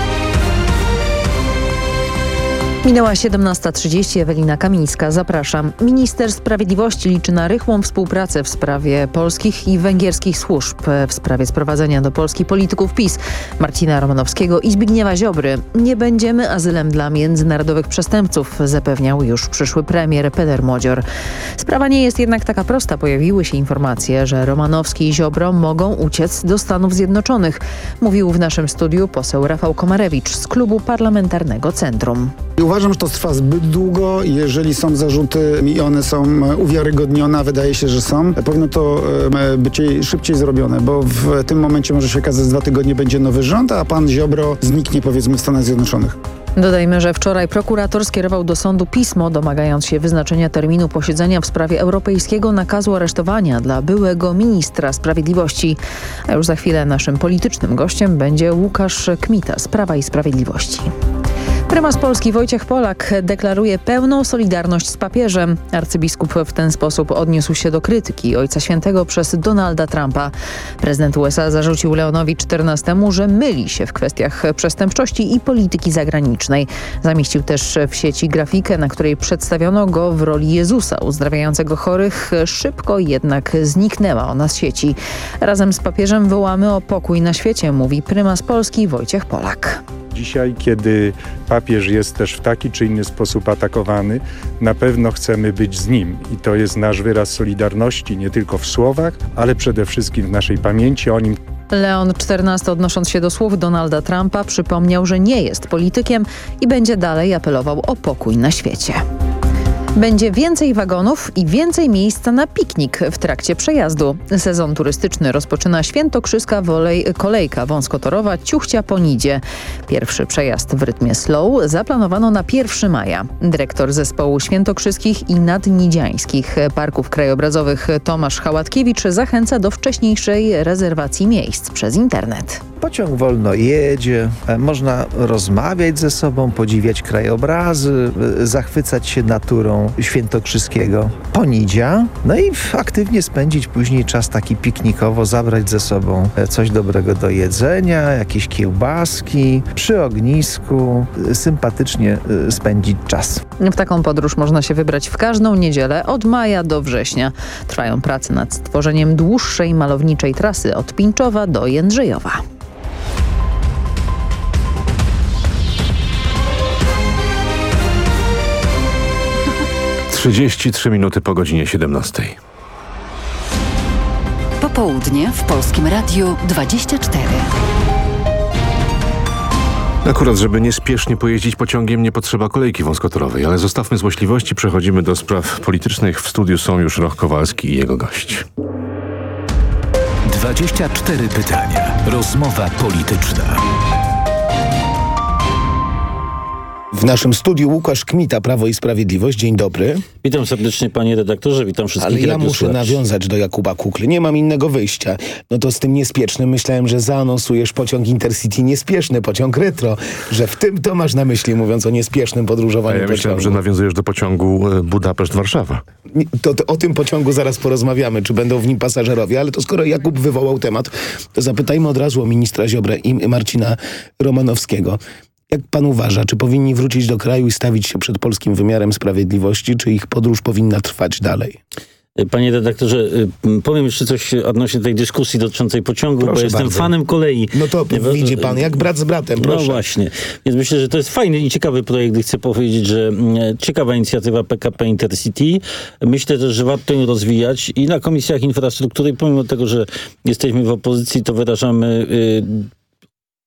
Speaker 2: Minęła 17.30, Ewelina Kamińska, zapraszam. Minister Sprawiedliwości liczy na rychłą współpracę w sprawie polskich i węgierskich służb, w sprawie sprowadzenia do Polski polityków PiS, Marcina Romanowskiego i Zbigniewa Ziobry. Nie będziemy azylem dla międzynarodowych przestępców, zapewniał już przyszły premier Peter Modzior. Sprawa nie jest jednak taka prosta. Pojawiły się informacje, że Romanowski i Ziobro mogą uciec do Stanów Zjednoczonych, mówił w naszym studiu poseł Rafał Komarewicz z klubu parlamentarnego Centrum.
Speaker 34: Uważam, że to trwa zbyt długo. Jeżeli są zarzuty i one są uwiarygodnione, a wydaje się, że są, powinno to być szybciej zrobione, bo w tym momencie może się okazać, że dwa tygodnie będzie nowy rząd, a pan Ziobro zniknie powiedzmy w Stanach Zjednoczonych.
Speaker 2: Dodajmy, że wczoraj prokurator skierował do sądu pismo domagając się wyznaczenia terminu posiedzenia w sprawie europejskiego nakazu aresztowania dla byłego ministra sprawiedliwości. A już za chwilę naszym politycznym gościem będzie Łukasz Kmita z Prawa i Sprawiedliwości. Prymas Polski Wojciech Polak deklaruje pełną solidarność z papieżem. Arcybiskup w ten sposób odniósł się do krytyki Ojca Świętego przez Donalda Trumpa. Prezydent USA zarzucił Leonowi XIV, że myli się w kwestiach przestępczości i polityki zagranicznej. Zamieścił też w sieci grafikę, na której przedstawiono go w roli Jezusa uzdrawiającego chorych. Szybko jednak zniknęła ona z sieci. Razem z papieżem wołamy o pokój na świecie, mówi prymas Polski Wojciech Polak.
Speaker 35: Dzisiaj, kiedy papież jest też w taki czy inny sposób atakowany, na pewno chcemy być z nim i to jest nasz wyraz solidarności nie tylko w słowach, ale przede wszystkim w naszej pamięci o nim.
Speaker 2: Leon XIV odnosząc się do słów Donalda Trumpa przypomniał, że nie jest politykiem i będzie dalej apelował o pokój na świecie. Będzie więcej wagonów i więcej miejsca na piknik w trakcie przejazdu. Sezon turystyczny rozpoczyna Świętokrzyska wolej, kolejka wąskotorowa Ciuchcia po Nidzie. Pierwszy przejazd w rytmie slow zaplanowano na 1 maja. Dyrektor zespołu świętokrzyskich i nadnidziańskich parków krajobrazowych Tomasz Hałatkiewicz zachęca do wcześniejszej rezerwacji miejsc przez internet.
Speaker 29: Pociąg wolno jedzie, można rozmawiać ze sobą, podziwiać krajobrazy, zachwycać się naturą świętokrzyskiego. Ponidzia, no i aktywnie spędzić później czas taki piknikowo, zabrać ze sobą coś dobrego do jedzenia, jakieś kiełbaski, przy ognisku, sympatycznie spędzić czas.
Speaker 2: W taką podróż można się wybrać w każdą niedzielę od maja do września. Trwają prace nad stworzeniem dłuższej malowniczej trasy od Pińczowa do Jędrzejowa.
Speaker 11: Trzydzieści trzy minuty po godzinie 17.
Speaker 17: Popołudnie w Polskim Radiu 24.
Speaker 11: Akurat, żeby niespiesznie pojeździć pociągiem nie potrzeba kolejki wąskotorowej, ale zostawmy złośliwości, przechodzimy do spraw politycznych. W studiu są już Roch Kowalski i jego gość.
Speaker 1: 24 pytania. Rozmowa polityczna.
Speaker 36: W naszym studiu Łukasz Kmita, Prawo i Sprawiedliwość. Dzień dobry.
Speaker 37: Witam serdecznie panie redaktorze, witam wszystkich
Speaker 36: Ale ja muszę nawiązać do Jakuba Kukly. Nie mam innego wyjścia. No to z tym niespiesznym myślałem, że zaanonsujesz pociąg Intercity niespieszny, pociąg retro. Że w tym to masz na myśli, mówiąc o niespiesznym podróżowaniu
Speaker 11: ja myślałem,
Speaker 36: pociągu.
Speaker 11: że nawiązujesz do pociągu e, Budapeszt-Warszawa.
Speaker 36: To, to o tym pociągu zaraz porozmawiamy, czy będą w nim pasażerowie, ale to skoro Jakub wywołał temat, to zapytajmy od razu o ministra Ziobrę i Marcina Romanowskiego. Jak pan uważa, czy powinni wrócić do kraju i stawić się przed polskim wymiarem sprawiedliwości, czy ich podróż powinna trwać dalej?
Speaker 37: Panie redaktorze, y, powiem jeszcze coś odnośnie tej dyskusji dotyczącej pociągu,
Speaker 36: Proszę
Speaker 37: bo jestem
Speaker 36: bardzo.
Speaker 37: fanem kolei.
Speaker 36: No to widzi pan, jak brat z bratem, proszę.
Speaker 37: No właśnie. Więc myślę, że to jest fajny i ciekawy projekt. i Chcę powiedzieć, że mm, ciekawa inicjatywa PKP Intercity. Myślę też, że warto ją rozwijać i na komisjach infrastruktury, pomimo tego, że jesteśmy w opozycji, to wyrażamy y,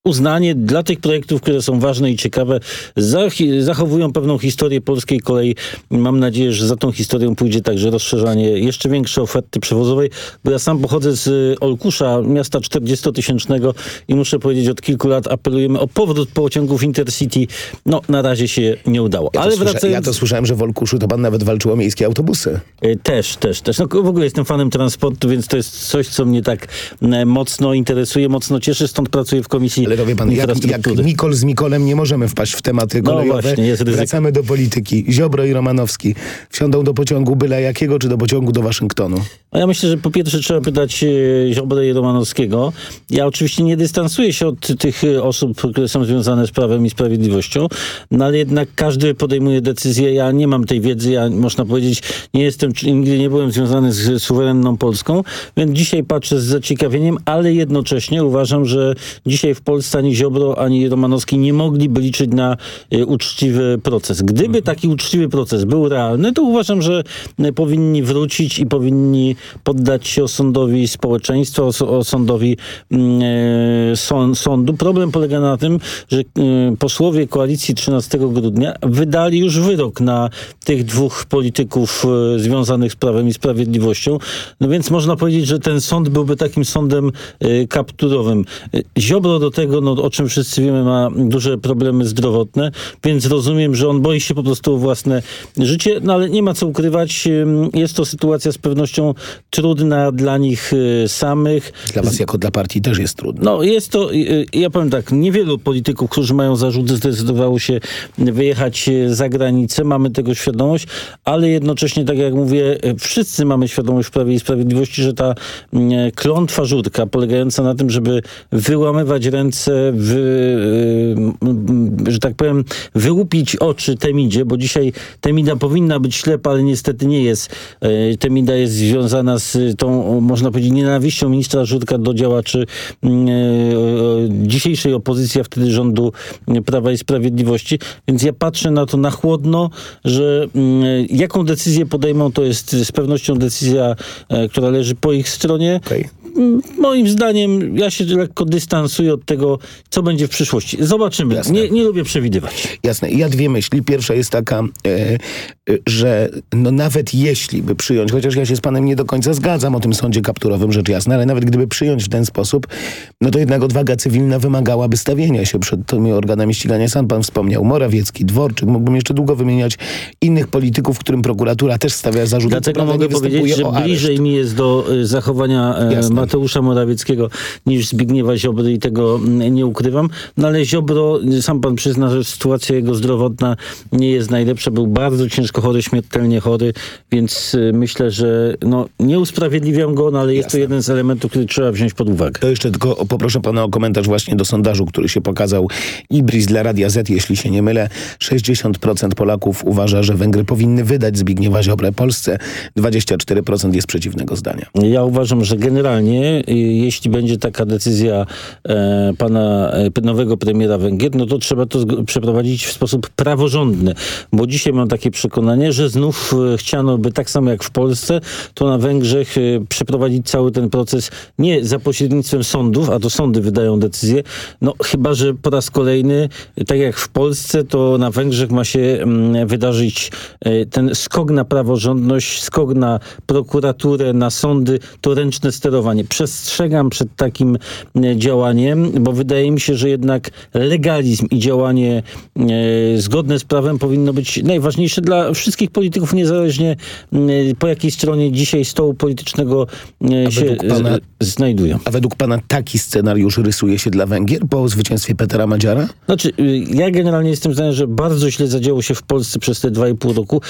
Speaker 37: uznanie dla tych projektów, które są ważne i ciekawe, Zach- zachowują pewną historię polskiej kolei. Mam nadzieję, że za tą historią pójdzie także rozszerzanie jeszcze większej oferty przewozowej, bo ja sam pochodzę z y, Olkusza, miasta 40-tysięcznego i muszę powiedzieć, od kilku lat apelujemy o powrót pociągów Intercity. No, na razie się nie udało.
Speaker 36: Ja
Speaker 37: Ale
Speaker 36: słysza,
Speaker 37: wracając...
Speaker 36: ja to słyszałem, że w Olkuszu to pan nawet walczył o miejskie autobusy.
Speaker 37: Y, Też, też, też. No, w ogóle jestem fanem transportu, więc to jest coś, co mnie tak e, mocno interesuje, mocno cieszy, stąd pracuję w Komisji
Speaker 36: Wie pan, jak, jak. Mikol z Mikolem nie możemy wpaść w tematy
Speaker 37: No
Speaker 36: kolejowe.
Speaker 37: właśnie, jest ryzyko.
Speaker 36: Wracamy do polityki. Ziobro i Romanowski wsiądą do pociągu byle jakiego, czy do pociągu do Waszyngtonu?
Speaker 37: No ja myślę, że po pierwsze trzeba pytać e, Ziobrę i Romanowskiego. Ja oczywiście nie dystansuję się od tych e, osób, które są związane z Prawem i Sprawiedliwością, no ale jednak każdy podejmuje decyzję. Ja nie mam tej wiedzy, ja można powiedzieć, nie jestem, czy nigdy nie byłem związany z suwerenną Polską, więc dzisiaj patrzę z zaciekawieniem, ale jednocześnie uważam, że dzisiaj w Polsce ani Ziobro, ani Romanowski nie mogliby liczyć na e, uczciwy proces. Gdyby taki uczciwy proces był realny, to uważam, że e, powinni wrócić i powinni poddać się osądowi społeczeństwa, os osądowi mm, sąd, sądu. Problem polega na tym, że posłowie koalicji 13 grudnia wydali już wyrok na tych dwóch polityków związanych z Prawem i Sprawiedliwością. No więc można powiedzieć, że ten sąd byłby takim sądem kapturowym. Ziobro do tego, no, o czym wszyscy wiemy, ma duże problemy zdrowotne, więc rozumiem, że on boi się po prostu o własne życie, no ale nie ma co ukrywać. Jest to sytuacja z pewnością trudna dla nich e, samych.
Speaker 36: Dla was jako dla partii też jest trudno.
Speaker 37: No jest to, y, y, ja powiem tak, niewielu polityków, którzy mają zarzuty, zdecydowało się wyjechać y, za granicę. Mamy tego świadomość, ale jednocześnie, tak jak mówię, y, wszyscy mamy świadomość w Prawie i Sprawiedliwości, że ta y, klątwa żurka polegająca na tym, żeby wyłamywać ręce, wy, y, y, że tak powiem, wyłupić oczy Temidzie, bo dzisiaj Temida powinna być ślepa, ale niestety nie jest. Y, Temida jest związana z tą, można powiedzieć, nienawiścią ministra Żurka do działaczy e, dzisiejszej opozycji, a wtedy rządu Prawa i Sprawiedliwości. Więc ja patrzę na to na chłodno, że jaką decyzję podejmą, to jest z pewnością decyzja, e, która leży po ich stronie. Mm, Moim zdaniem ja się lekko dystansuję od tego, co będzie w przyszłości. Zobaczymy. Nie, nie lubię przewidywać.
Speaker 36: Jasne. Ja dwie myśli. Pierwsza jest taka, e, e, że no nawet jeśli by przyjąć, chociaż ja się z panem nie do końca zgadzam o tym sądzie kapturowym, rzecz jasna, ale nawet gdyby przyjąć w ten sposób, no to jednak odwaga cywilna wymagałaby stawienia się przed tymi organami ścigania. Sam pan wspomniał Morawiecki, Dworczyk, mógłbym jeszcze długo wymieniać innych polityków, którym prokuratura też stawia zarzuty.
Speaker 37: Dlatego mogę powiedzieć, że bliżej mi jest do y, zachowania e,
Speaker 36: Jasne.
Speaker 37: Mateusza Morawieckiego niż Zbigniewa Ziobry i tego mm, nie ukrywam. No ale Ziobro, sam pan przyzna, że sytuacja jego zdrowotna nie jest najlepsza. Był bardzo ciężko chory, śmiertelnie chory, więc y, myślę, że no, nie usprawiedliwiam go, no, ale jest to jeden z elementów, który trzeba wziąć pod uwagę.
Speaker 36: To jeszcze tylko poproszę pana o komentarz właśnie do sondażu, który się pokazał Ibris dla Radia Z, jeśli się nie mylę. 60% Polaków uważa, że Węgry powinny wydać Zbigniewa Ziobrę Polsce. 24% jest przeciwnego zdania.
Speaker 37: Ja uważam, że generalnie, y, jeśli będzie taka decyzja e, pana e, nowego premiera Węgier, no to trzeba to przeprowadzić w sposób praworządny. Bo dzisiaj mam takie przekonanie, że znów e, chciano by tak samo jak w Polsce, to na Węgrzech przeprowadzić cały ten proces nie za pośrednictwem sądów, a to sądy wydają decyzję, no chyba, że po raz kolejny, tak jak w Polsce, to na Węgrzech ma się mm, wydarzyć ten skok na praworządność, skok na prokuraturę, na sądy, to ręczne sterowanie. Przestrzegam przed takim e, działaniem, bo wydaje mi się, że jednak legalizm i działanie e, zgodne z prawem powinno być najważniejsze dla wszystkich polityków, niezależnie po jakiej stronie dzisiaj stołu politycznego się pana, znajdują.
Speaker 36: A według pana taki scenariusz rysuje się dla Węgier po zwycięstwie Petera Madziara?
Speaker 37: Znaczy, y, ja generalnie jestem zdania, że bardzo źle zadziało się w Polsce przez te dwa i pół roku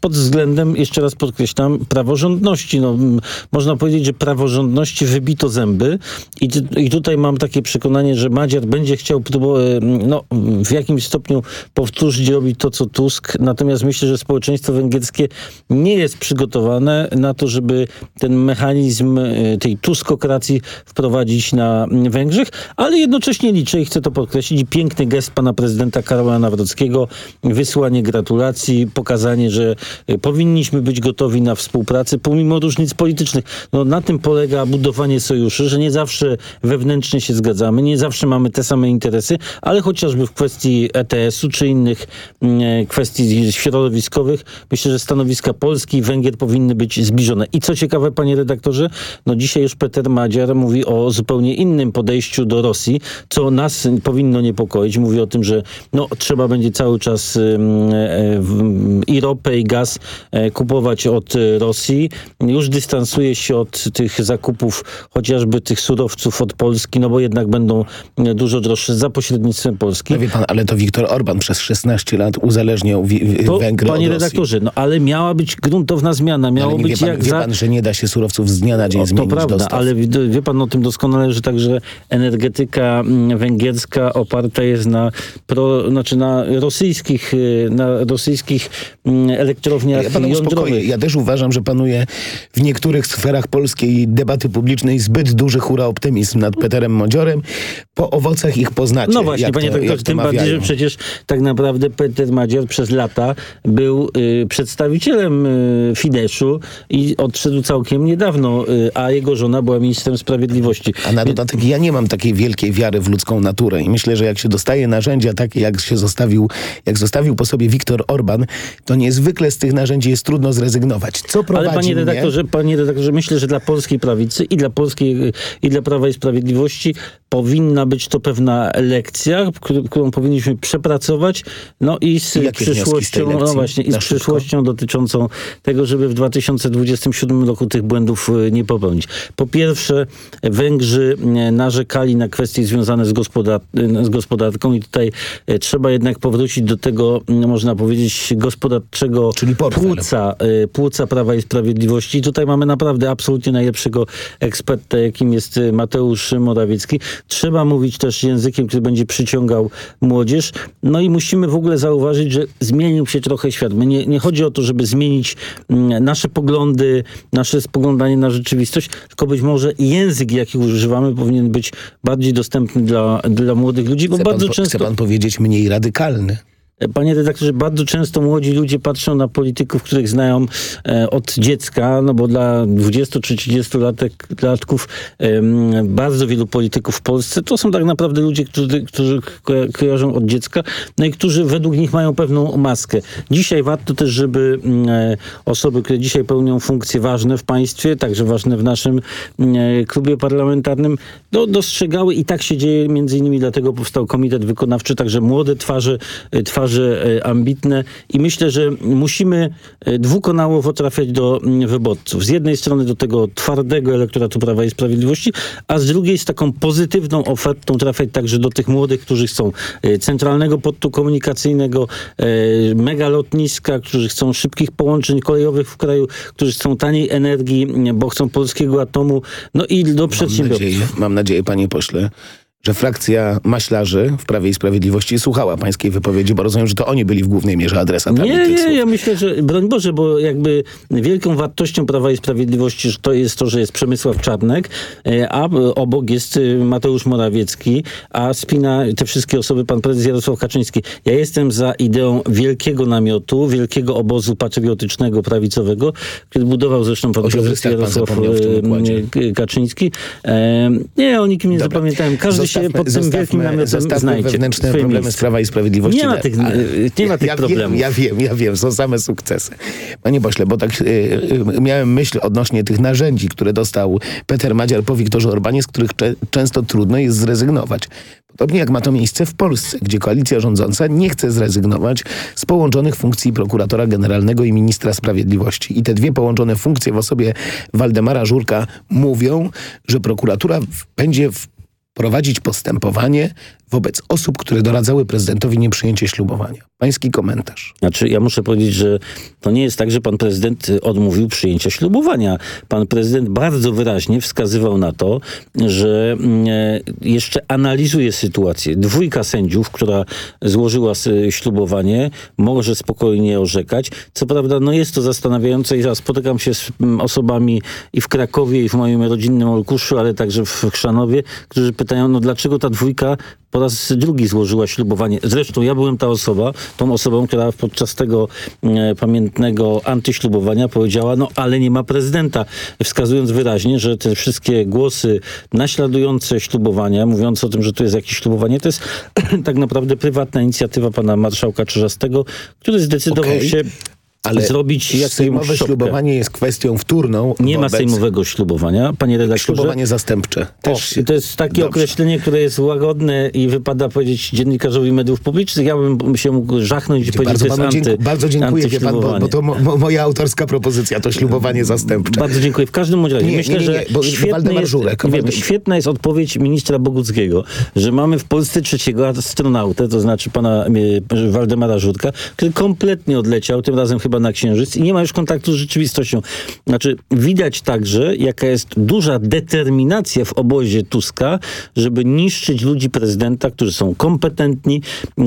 Speaker 37: pod względem, jeszcze raz podkreślam, praworządności. No, można powiedzieć, że praworządności wybito zęby i, i tutaj mam takie przekonanie, że Madziar będzie chciał próbować, no, w jakimś stopniu powtórzyć, robić to, co Tusk. Natomiast myślę, że społeczeństwo węgierskie nie jest przygotowane na to, żeby ten mechanizm y, tej tuskokracji wprowadzić na Węgrzech, ale jednocześnie liczę i chcę to podkreślić, piękny gest pana prezydenta Karola Nawrockiego, wysłanie gratulacji, pokazanie, że y, powinniśmy być gotowi na współpracę pomimo różnic politycznych. No, na tym polega budowanie sojuszy, że nie zawsze wewnętrznie się zgadzamy, nie zawsze mamy te same interesy, ale chociażby w kwestii ETS-u czy innych mm, kwestii środowiskowych, myślę, że stanowiska Polski i Węgier powinny być zbliżone. I co ciekawe, panie redaktorze, no dzisiaj już Peter Madziar mówi o zupełnie innym podejściu do Rosji, co nas powinno niepokoić. Mówi o tym, że no, trzeba będzie cały czas e, i ropę, i gaz e, kupować od Rosji. Już dystansuje się od tych zakupów, chociażby tych surowców od Polski, no bo jednak będą dużo droższe za pośrednictwem Polski.
Speaker 36: No wie pan, ale to Viktor Orban przez 16 lat uzależniał to, Węgry
Speaker 37: Panie redaktorze, no ale miała być gruntowna zmiana. Miało być
Speaker 36: wie pan,
Speaker 37: jak
Speaker 36: wie
Speaker 37: za...
Speaker 36: pan, że nie da się surowców z dnia na dzień
Speaker 37: to
Speaker 36: zmienić
Speaker 37: prawda,
Speaker 36: dostaw.
Speaker 37: ale wie pan o tym doskonale, że także energetyka mm, węgierska oparta jest na, pro, znaczy na rosyjskich, y, na rosyjskich mm, elektrowniach
Speaker 36: ja
Speaker 37: jądrowych.
Speaker 36: Ja też uważam, że panuje w niektórych sferach polskiej debaty publicznej zbyt duży hura optymizm nad Peterem Modziorem. Po owocach ich poznacie.
Speaker 37: No właśnie, panie
Speaker 36: to,
Speaker 37: tym bardziej, że przecież tak naprawdę Peter Madziar przez lata był y, przedstawicielem y, Fideszu i odszedł całkiem niedawno, y, a jego żona była ministrem sprawiedliwości.
Speaker 36: A na dodatek ja nie mam takiej wielkiej wiary w ludzką naturę i myślę, że jak się dostaje narzędzia takie, jak się zostawił, jak zostawił po sobie Viktor Orban, to niezwykle z tych narzędzi jest trudno zrezygnować. Co prowadzi
Speaker 37: Ale panie
Speaker 36: mnie...
Speaker 37: redaktorze, panie redaktorze, myślę, że dla polskiej prawicy i dla polskiej i dla Prawa i Sprawiedliwości. Powinna być to pewna lekcja, którą powinniśmy przepracować, no i z
Speaker 36: I
Speaker 37: przyszłością, no właśnie, i z przyszłością dotyczącą tego, żeby w 2027 roku tych błędów e, nie popełnić. Po pierwsze, Węgrzy e, narzekali na kwestie związane z, gospodar z gospodarką i tutaj e, trzeba jednak powrócić do tego, można powiedzieć, gospodarczego
Speaker 36: Czyli
Speaker 37: płuca, płuca Prawa i Sprawiedliwości. I tutaj mamy naprawdę absolutnie najlepszego eksperta, jakim jest Mateusz Morawiecki. Trzeba mówić też językiem, który będzie przyciągał młodzież. No i musimy w ogóle zauważyć, że zmienił się trochę świat. My nie, nie chodzi o to, żeby zmienić mm, nasze poglądy, nasze spoglądanie na rzeczywistość, tylko być może język, jaki używamy, powinien być bardziej dostępny dla, dla młodych ludzi, bo
Speaker 36: chce
Speaker 37: bardzo
Speaker 36: pan,
Speaker 37: często...
Speaker 36: Chce pan powiedzieć mniej radykalny.
Speaker 37: Panie redaktorze, bardzo często młodzi ludzie patrzą na polityków, których znają e, od dziecka, no bo dla 20 czy 30 latek, latków bardzo wielu polityków w Polsce to są tak naprawdę ludzie, którzy, którzy kojarzą od dziecka, no i którzy według nich mają pewną maskę. Dzisiaj warto też, żeby e, osoby, które dzisiaj pełnią funkcje ważne w państwie, także ważne w naszym e, klubie parlamentarnym, no, dostrzegały i tak się dzieje między innymi dlatego powstał komitet wykonawczy, także młode twarze, twarze twarze ambitne i myślę, że musimy e, dwukonałowo trafiać do mm, wyborców. Z jednej strony do tego twardego elektoratu Prawa i Sprawiedliwości, a z drugiej z taką pozytywną ofertą trafiać także do tych młodych, którzy chcą e, centralnego portu komunikacyjnego, e, mega lotniska, którzy chcą szybkich połączeń kolejowych w kraju, którzy chcą taniej energii, bo chcą polskiego atomu, no i do przedsiębiorców.
Speaker 36: Mam nadzieję, mam nadzieję panie pośle, że frakcja maślarzy w Prawie i Sprawiedliwości słuchała pańskiej wypowiedzi, bo rozumiem, że to oni byli w głównej mierze adresatami
Speaker 37: nie, nie,
Speaker 36: słów.
Speaker 37: ja myślę, że broń Boże, bo jakby wielką wartością Prawa i Sprawiedliwości to jest to, że jest Przemysław Czarnek, e, a obok jest e, Mateusz Morawiecki, a spina te wszystkie osoby pan prezes Jarosław Kaczyński. Ja jestem za ideą wielkiego namiotu, wielkiego obozu patriotycznego, prawicowego, który budował zresztą pan prezes Jarosław
Speaker 36: pan
Speaker 37: e, Kaczyński. Nie, o nikim nie
Speaker 36: Dobra.
Speaker 37: zapamiętałem. Każdy się pod tym wielkim namiotem znajdzie.
Speaker 36: wewnętrzne problemy miejsce. Prawa i Sprawiedliwości.
Speaker 37: Nie ma tych, nie ma tych
Speaker 36: ja
Speaker 37: problemów.
Speaker 36: Wiem, ja wiem, ja wiem, są same sukcesy. Panie pośle, bo tak y, y, miałem myśl odnośnie tych narzędzi, które dostał Peter Madziar po Wiktorze Orbanie, z których często trudno jest zrezygnować. Podobnie jak ma to miejsce w Polsce, gdzie koalicja rządząca nie chce zrezygnować z połączonych funkcji prokuratora generalnego i ministra sprawiedliwości. I te dwie połączone funkcje w osobie Waldemara Żurka mówią, że prokuratura będzie prowadzić postępowanie wobec osób, które doradzały prezydentowi nieprzyjęcie ślubowania. Pański komentarz.
Speaker 37: Znaczy, ja muszę powiedzieć, że to nie jest tak, że pan prezydent odmówił przyjęcia ślubowania. Pan prezydent bardzo wyraźnie wskazywał na to, że mm, e, jeszcze analizuje sytuację. Dwójka sędziów, która złożyła ślubowanie, może spokojnie orzekać. Co prawda, no jest to zastanawiające ja spotykam się z mm, osobami i w Krakowie, i w moim rodzinnym Olkuszu, ale także w Chrzanowie, którzy pytają, no dlaczego ta dwójka po raz drugi złożyła ślubowanie. Zresztą ja byłem ta osoba, tą osobą, która podczas tego e, pamiętnego antyślubowania powiedziała, no ale nie ma prezydenta, wskazując wyraźnie, że te wszystkie głosy naśladujące ślubowania, mówiące o tym, że to jest jakieś ślubowanie, to jest tak naprawdę prywatna inicjatywa pana marszałka Czerzastego, który zdecydował okay. się ale zrobić jakąś
Speaker 36: Sejmowe szopkę. ślubowanie jest kwestią wtórną.
Speaker 37: Nie wobec... ma sejmowego ślubowania, panie redaktorze.
Speaker 36: Ślubowanie zastępcze.
Speaker 37: Też o, to jest takie dobrze. określenie, które jest łagodne i wypada powiedzieć dziennikarzowi mediów publicznych. Ja bym się mógł żachnąć i powiedzieć,
Speaker 36: bardzo
Speaker 37: jest anty,
Speaker 36: Bardzo dziękuję, wie pan, bo, bo to mo, moja autorska propozycja, to ślubowanie zastępcze.
Speaker 37: Bardzo dziękuję. W każdym razie nie, myślę, nie, nie, że bo, świetna, jest,
Speaker 36: Żurek,
Speaker 37: wiem, świetna jest odpowiedź ministra Boguckiego, że mamy w Polsce trzeciego astronautę, to znaczy pana e, Waldemara Żurka, który kompletnie odleciał, tym razem chyba na Księżyc i nie ma już kontaktu z rzeczywistością. Znaczy, widać także, jaka jest duża determinacja w obozie Tuska, żeby niszczyć ludzi prezydenta, którzy są kompetentni,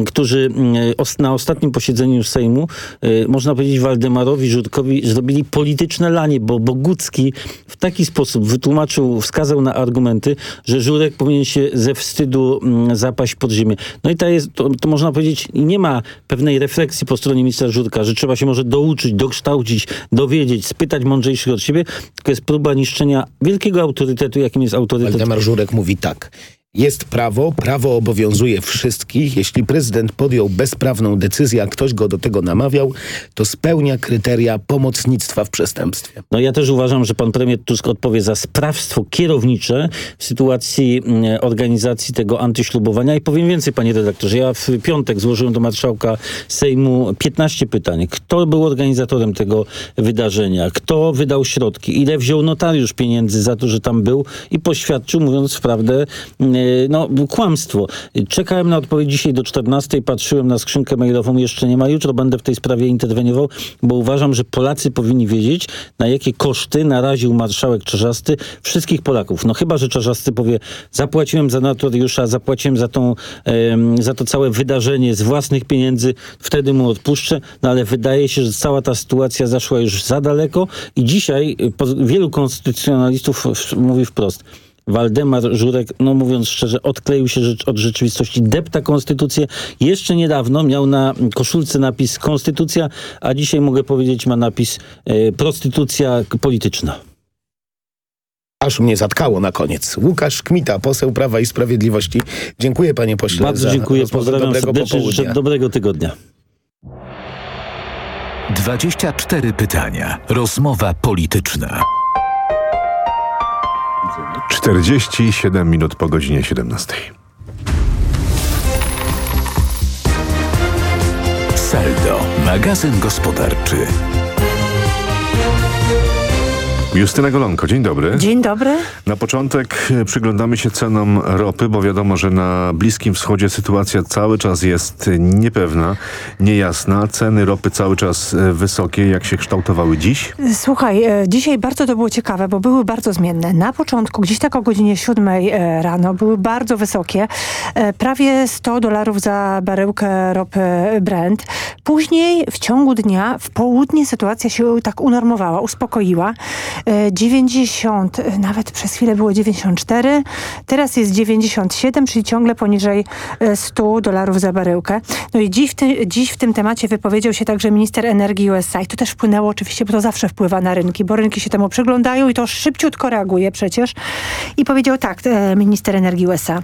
Speaker 37: którzy mm, na ostatnim posiedzeniu Sejmu, y, można powiedzieć Waldemarowi Żurkowi, zrobili polityczne lanie, bo Bogucki w taki sposób wytłumaczył, wskazał na argumenty, że Żurek powinien się ze wstydu mm, zapaść pod ziemię. No i to jest, to, to można powiedzieć, nie ma pewnej refleksji po stronie ministra Żurka, że trzeba się może douczyć, dokształcić, dowiedzieć, spytać mądrzejszych od siebie, tylko jest próba niszczenia wielkiego autorytetu, jakim jest autorytet.
Speaker 36: Waldemar Żurek mówi tak. Jest prawo, prawo obowiązuje wszystkich. Jeśli prezydent podjął bezprawną decyzję, a ktoś go do tego namawiał, to spełnia kryteria pomocnictwa w przestępstwie.
Speaker 37: No ja też uważam, że pan premier Tusk odpowie za sprawstwo kierownicze w sytuacji mm, organizacji tego antyślubowania. I powiem więcej, panie redaktorze. Ja w piątek złożyłem do marszałka Sejmu 15 pytań. Kto był organizatorem tego wydarzenia? Kto wydał środki? Ile wziął notariusz pieniędzy za to, że tam był i poświadczył, mówiąc prawdę, mm, no, kłamstwo. Czekałem na odpowiedź dzisiaj do 14, patrzyłem na skrzynkę mailową, jeszcze nie ma. Jutro będę w tej sprawie interweniował, bo uważam, że Polacy powinni wiedzieć, na jakie koszty naraził marszałek Czarzasty wszystkich Polaków. No chyba, że Czarzasty powie, zapłaciłem za notariusza, zapłaciłem za, tą, za to całe wydarzenie z własnych pieniędzy, wtedy mu odpuszczę, no ale wydaje się, że cała ta sytuacja zaszła już za daleko i dzisiaj wielu konstytucjonalistów mówi wprost, Waldemar Żurek, no mówiąc szczerze, odkleił się od rzeczywistości, depta konstytucję. Jeszcze niedawno miał na koszulce napis konstytucja, a dzisiaj mogę powiedzieć ma napis e, prostytucja polityczna.
Speaker 36: Aż mnie zatkało na koniec. Łukasz Kmita, poseł Prawa i Sprawiedliwości. Dziękuję panie pośle.
Speaker 37: Bardzo dziękuję, pozdrawiam serdecznie, życzę dobrego tygodnia.
Speaker 1: 24 pytania. Rozmowa polityczna.
Speaker 11: 47 minut po godzinie 17.
Speaker 1: Saldo, magazyn gospodarczy.
Speaker 11: Justyna Golonko, dzień dobry.
Speaker 38: Dzień dobry.
Speaker 11: Na początek e, przyglądamy się cenom ropy, bo wiadomo, że na Bliskim Wschodzie sytuacja cały czas jest niepewna, niejasna. Ceny ropy cały czas e, wysokie. Jak się kształtowały dziś?
Speaker 38: Słuchaj, e, dzisiaj bardzo to było ciekawe, bo były bardzo zmienne. Na początku, gdzieś tak o godzinie 7 rano, były bardzo wysokie. Prawie 100 dolarów za baryłkę ropy Brent. Później w ciągu dnia, w południe sytuacja się tak unormowała, uspokoiła. 90, nawet przez chwilę było 94, teraz jest 97, czyli ciągle poniżej 100 e, dolarów za baryłkę. No i dziś w, ty, dziś w tym temacie wypowiedział się także minister energii USA i to też wpłynęło oczywiście, bo to zawsze wpływa na rynki, bo rynki się temu przyglądają i to szybciutko reaguje przecież. I powiedział tak, e, minister energii USA.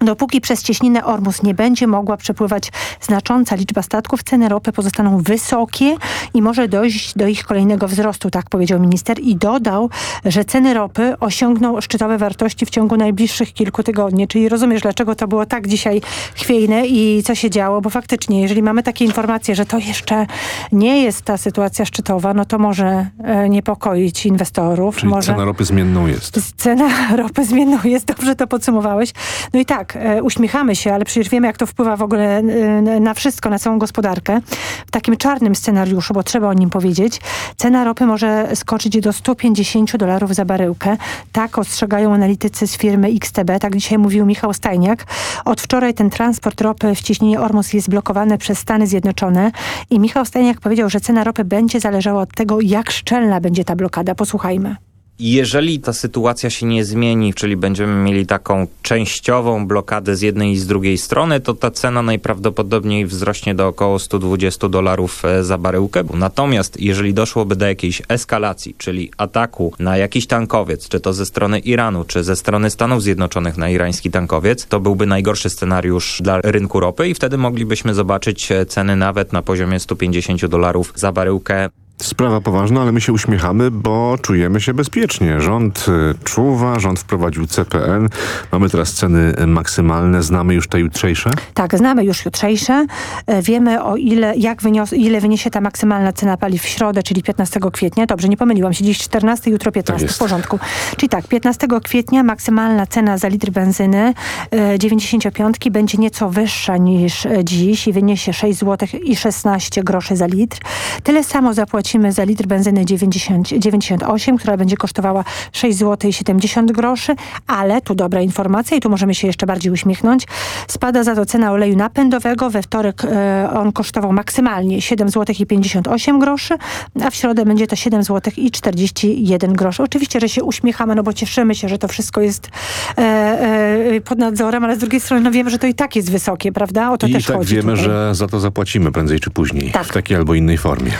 Speaker 38: Dopóki przez cieśninę Ormus nie będzie mogła przepływać znacząca liczba statków, ceny ropy pozostaną wysokie i może dojść do ich kolejnego wzrostu, tak powiedział minister i dodał, że ceny ropy osiągną szczytowe wartości w ciągu najbliższych kilku tygodni. Czyli rozumiesz, dlaczego to było tak dzisiaj chwiejne i co się działo, bo faktycznie, jeżeli mamy takie informacje, że to jeszcze nie jest ta sytuacja szczytowa, no to może e, niepokoić inwestorów.
Speaker 11: Czyli
Speaker 38: może...
Speaker 11: cena ropy zmienną jest.
Speaker 38: Cena ropy zmienną jest, dobrze to podsumowałeś. No i tak, e, uśmiechamy się, ale przecież wiemy, jak to wpływa w ogóle e, na wszystko, na całą gospodarkę. W takim czarnym scenariuszu, bo trzeba o nim powiedzieć, cena ropy może skoczyć do 150 dolarów za baryłkę. Tak ostrzegają analitycy z firmy XTB, tak dzisiaj mówił Michał Stajniak. Od wczoraj ten transport ropy w ciśnienie Ormus jest blokowany przez Stany Zjednoczone i Michał Stajniak powiedział, że cena ropy będzie zależała od tego, jak szczelna będzie ta blokada. Posłuchajmy.
Speaker 39: Jeżeli ta sytuacja się nie zmieni, czyli będziemy mieli taką częściową blokadę z jednej i z drugiej strony, to ta cena najprawdopodobniej wzrośnie do około 120 dolarów e, za baryłkę. Natomiast jeżeli doszłoby do jakiejś eskalacji, czyli ataku na jakiś tankowiec, czy to ze strony Iranu, czy ze strony Stanów Zjednoczonych na irański tankowiec, to byłby najgorszy scenariusz dla rynku ropy i wtedy moglibyśmy zobaczyć e, ceny nawet na poziomie 150 dolarów za baryłkę.
Speaker 11: Sprawa poważna, ale my się uśmiechamy, bo czujemy się bezpiecznie. Rząd y, czuwa, rząd wprowadził CPN. Mamy teraz ceny maksymalne. Znamy już te jutrzejsze?
Speaker 38: Tak, znamy już jutrzejsze. E, Wiemy o ile, jak wynios, ile wyniesie ta maksymalna cena paliw w środę, czyli 15 kwietnia. Dobrze, nie pomyliłam się. Dziś 14, jutro 15.
Speaker 11: Tak
Speaker 38: w porządku. Czyli tak, 15 kwietnia maksymalna cena za litr benzyny e, 95 będzie nieco wyższa niż e, dziś i wyniesie 6 zł i 16 groszy za litr. Tyle samo zapłacimy za litr benzyny 90, 98, która będzie kosztowała 6 zł i 70 groszy, ale tu dobra informacja i tu możemy się jeszcze bardziej uśmiechnąć. Spada za to cena oleju napędowego. We wtorek e, on kosztował maksymalnie 7 zł i 58 groszy, a w środę będzie to 7 zł i 41 groszy. Oczywiście, że się uśmiechamy, no bo cieszymy się, że to wszystko jest e, e, pod nadzorem, ale z drugiej strony no wiemy, że to i tak jest wysokie, prawda? O to
Speaker 11: I
Speaker 38: też
Speaker 11: tak
Speaker 38: chodzi
Speaker 11: wiemy,
Speaker 38: tutaj.
Speaker 11: że za to zapłacimy prędzej czy później.
Speaker 38: Tak.
Speaker 11: W takiej albo innej formie.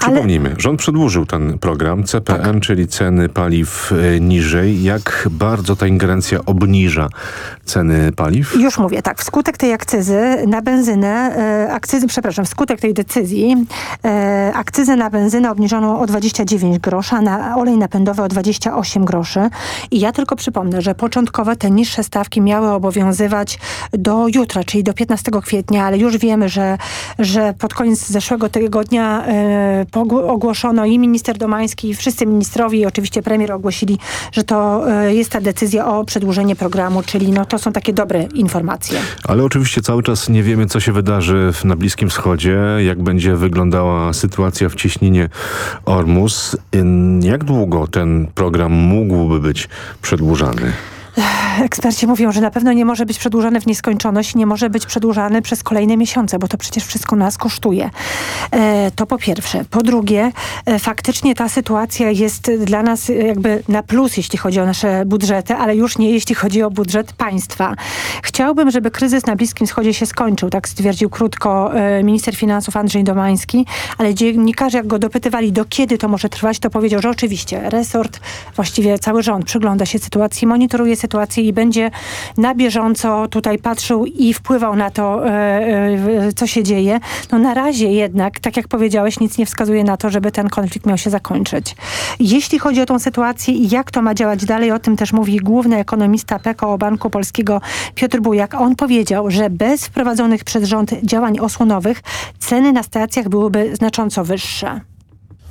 Speaker 11: Przypomnijmy, rząd przedłużył ten program CPN,
Speaker 38: Tak.
Speaker 11: czyli ceny paliw e, niżej. Jak bardzo ta ingerencja obniża ceny paliw?
Speaker 38: Już mówię, tak. Wskutek tej akcyzy na benzynę, e, akcyzy, przepraszam, wskutek tej decyzji e, akcyzę na benzynę obniżono o 29 groszy, a na olej napędowy o 28 groszy. I ja tylko przypomnę, że początkowo te niższe stawki miały obowiązywać do jutra, czyli do 15 kwietnia, ale już wiemy, że, że pod koniec zeszłego tygodnia e, ogłoszono i minister Domański, i wszyscy ministrowie i oczywiście premier ogłosili, że to e, jest ta decyzja o przedłużenie programu, czyli no to są takie dobre informacje.
Speaker 11: Ale oczywiście cały czas nie wiemy, co się wydarzy na Bliskim Wschodzie, jak będzie wyglądała sytuacja w cieśninie Ormus. Jak długo ten program mógłby być przedłużany?
Speaker 38: Eksperci mówią, że na pewno nie może być przedłużany w nieskończoność, nie może być przedłużany przez kolejne miesiące, bo to przecież wszystko nas kosztuje. E, to po pierwsze. Po drugie, e, faktycznie ta sytuacja jest dla nas jakby na plus, jeśli chodzi o nasze budżety, ale już nie jeśli chodzi o budżet państwa. Chciałbym, żeby kryzys na Bliskim Wschodzie się skończył, tak stwierdził krótko e, minister finansów Andrzej Domański, ale dziennikarze jak go dopytywali, do kiedy to może trwać, to powiedział, że oczywiście resort, właściwie cały rząd przygląda się sytuacji, monitoruje sytuację i będzie na bieżąco tutaj patrzył i wpływał na to, e, e, co się dzieje. No na razie jednak, tak jak powiedziałeś, nic nie wskazuje na to, żeby ten konflikt miał się zakończyć. Jeśli chodzi o tą sytuację i jak to ma działać dalej, o tym też mówi główny ekonomista PKO Banku Polskiego Piotr Bujak. On powiedział, że bez wprowadzonych przez rząd działań osłonowych ceny na stacjach byłyby znacząco wyższe.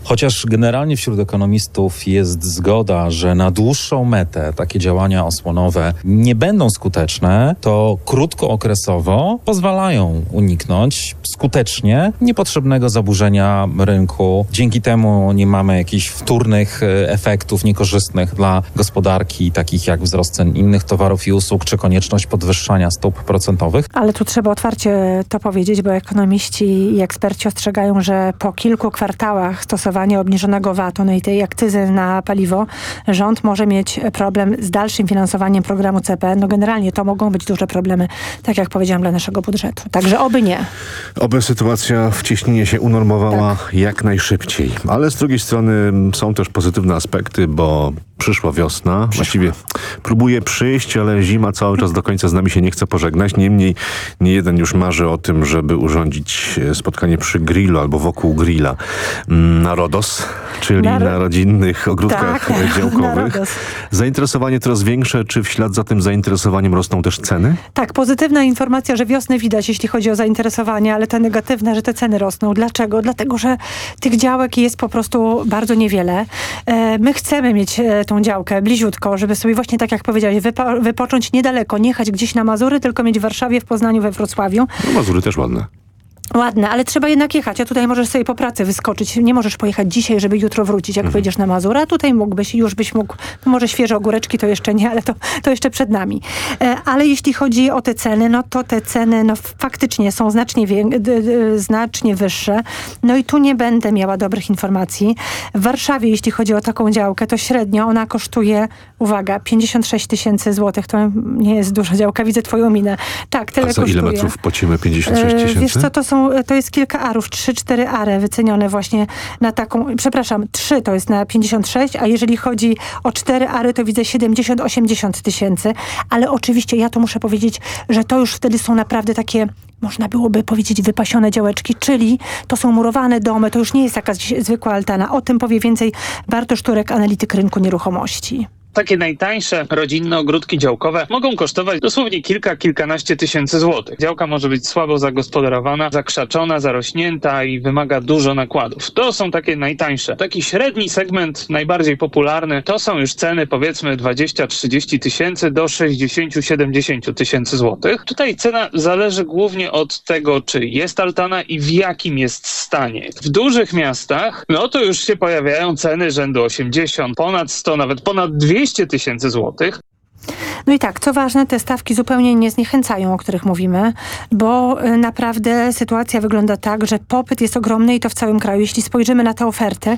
Speaker 40: Chociaż generalnie wśród ekonomistów jest zgoda, że na dłuższą metę takie działania osłonowe nie będą skuteczne, to krótkookresowo pozwalają uniknąć skutecznie niepotrzebnego zaburzenia rynku. Dzięki temu nie mamy jakichś wtórnych e, efektów niekorzystnych dla gospodarki, takich jak wzrost cen innych towarów i usług, czy konieczność podwyższania stóp procentowych.
Speaker 38: Ale tu trzeba otwarcie to powiedzieć, bo ekonomiści i eksperci ostrzegają, że po kilku kwartałach stosowania obniżonego VAT-u, no i tej akcyzy na paliwo, rząd może mieć problem z dalszym finansowaniem programu CPN. No generalnie to mogą być duże problemy, tak jak powiedziałam, dla naszego budżetu. Także oby nie.
Speaker 11: Oby sytuacja w cieśninie się unormowała jak najszybciej. Ale z drugiej strony są też pozytywne aspekty, bo Przyszła wiosna, właściwie próbuje przyjść, ale zima cały czas do końca z nami się nie chce pożegnać. Niemniej nie jeden już marzy o tym, żeby urządzić e, spotkanie przy grillu albo wokół grilla mm, na Rodos, czyli
Speaker 38: Na-
Speaker 11: na, rodzinnych ogródkach
Speaker 38: Tak, na
Speaker 11: działkowych. Zainteresowanie coraz większe, czy w ślad za tym zainteresowaniem rosną też ceny?
Speaker 38: Tak, pozytywna informacja, że wiosnę widać, jeśli chodzi o zainteresowanie, ale ta negatywna, że te ceny rosną. Dlaczego? Dlatego, że tych działek jest po prostu bardzo niewiele. E, my chcemy mieć e, tą działkę bliziutko, żeby sobie właśnie tak jak powiedziałeś, wypo, wypocząć niedaleko, nie jechać gdzieś na Mazury, tylko mieć w Warszawie, w Poznaniu, we Wrocławiu.
Speaker 11: No, Mazury też ładne.
Speaker 38: Ładne, ale trzeba jednak jechać, a tutaj możesz sobie po pracy wyskoczyć. Nie możesz pojechać dzisiaj, żeby jutro wrócić, jak pojedziesz na Mazurę, a tutaj mógłbyś, już byś mógł, no może świeże ogóreczki to jeszcze nie, ale to, to jeszcze przed nami. E, ale jeśli chodzi o te ceny, no to te ceny no faktycznie są znacznie, znacznie wyższe. No i tu nie będę miała dobrych informacji. W Warszawie, jeśli chodzi o taką działkę, to średnio ona kosztuje, uwaga, 56 tysięcy złotych. To nie jest duża działka, widzę twoją minę. Tak, tyle
Speaker 11: A za
Speaker 38: kosztuje.
Speaker 11: ile metrów płacimy? 56
Speaker 38: E,
Speaker 11: tysięcy?
Speaker 38: Wiesz co, to, są, to jest kilka arów, 3-4 are wycenione właśnie na taką, przepraszam, 3 to jest na 56, a jeżeli chodzi o 4 ary, to widzę 70-80 tysięcy, ale oczywiście ja to muszę powiedzieć, że to już wtedy są naprawdę takie można byłoby powiedzieć wypasione działeczki, czyli to są murowane domy, to już nie jest jakaś zwykła altana. O tym powie więcej Bartosz Turek, analityk rynku nieruchomości.
Speaker 41: Takie najtańsze rodzinne ogródki działkowe mogą kosztować dosłownie kilka, kilkanaście tysięcy złotych. Działka może być słabo zagospodarowana, zakrzaczona, zarośnięta i wymaga dużo nakładów. To są takie najtańsze. Taki średni segment, najbardziej popularny, to są już ceny powiedzmy 20-30 tysięcy do 60-70 tysięcy złotych. Tutaj cena zależy głównie od tego, czy jest altana i w jakim jest stanie. W dużych miastach, no to już się pojawiają ceny rzędu 80, ponad 100, nawet ponad 200 tysięcy złotych.
Speaker 38: No i tak, co ważne, te stawki zupełnie nie zniechęcają, o których mówimy, bo y, naprawdę sytuacja wygląda tak, że popyt jest ogromny i to w całym kraju. Jeśli spojrzymy na tę ofertę,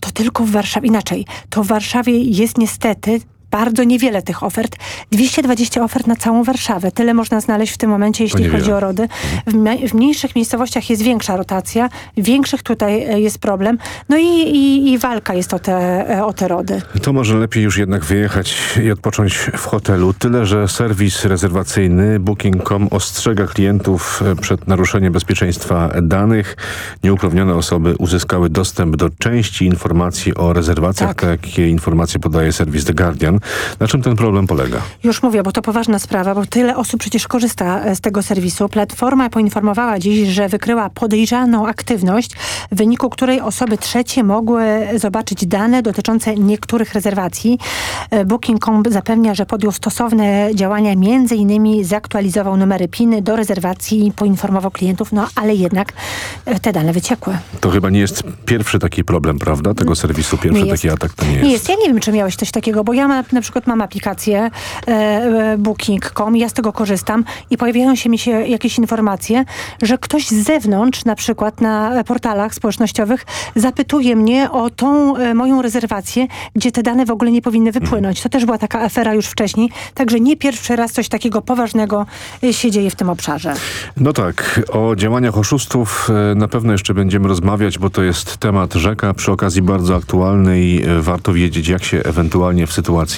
Speaker 38: to tylko w Warszawie, inaczej, to w Warszawie jest niestety bardzo niewiele tych ofert. 220 ofert na całą Warszawę. Tyle można znaleźć w tym momencie, jeśli chodzi o rody. W, w mniejszych miejscowościach jest większa rotacja, w większych tutaj e, jest problem. No i, i, i walka jest o te, e, o te rody.
Speaker 11: To może lepiej już jednak wyjechać i odpocząć w hotelu. Tyle, że serwis rezerwacyjny Booking.com ostrzega klientów e, przed naruszeniem bezpieczeństwa danych. Nieuprawnione osoby uzyskały dostęp do części informacji o rezerwacjach. Takie informacje podaje serwis The Guardian. Na czym ten problem polega?
Speaker 38: Już mówię, bo to poważna sprawa, bo tyle osób przecież korzysta e, z tego serwisu. Platforma poinformowała dziś, że wykryła podejrzaną aktywność, w wyniku której osoby trzecie mogły zobaczyć dane dotyczące niektórych rezerwacji. E, Booking.com zapewnia, że podjął stosowne działania, między innymi zaktualizował numery PIN do rezerwacji i poinformował klientów, no ale jednak e, te dane wyciekły.
Speaker 11: To chyba nie jest pierwszy taki problem, prawda? Tego serwisu. Pierwszy taki atak to nie jest.
Speaker 38: Nie jest. Ja nie wiem, czy miałeś coś takiego, bo ja na przykład mam aplikację e, e, Booking.com, ja z tego korzystam i pojawiają się mi się jakieś informacje, że ktoś z zewnątrz, na przykład na portalach społecznościowych, zapytuje mnie o tą e, moją rezerwację, gdzie te dane w ogóle nie powinny wypłynąć. To też była taka afera już wcześniej, także nie pierwszy raz coś takiego poważnego e, się dzieje w tym obszarze.
Speaker 11: No tak, o działaniach oszustów e, na pewno jeszcze będziemy rozmawiać, bo to jest temat rzeka, przy okazji bardzo aktualny i warto wiedzieć, jak się ewentualnie w sytuacji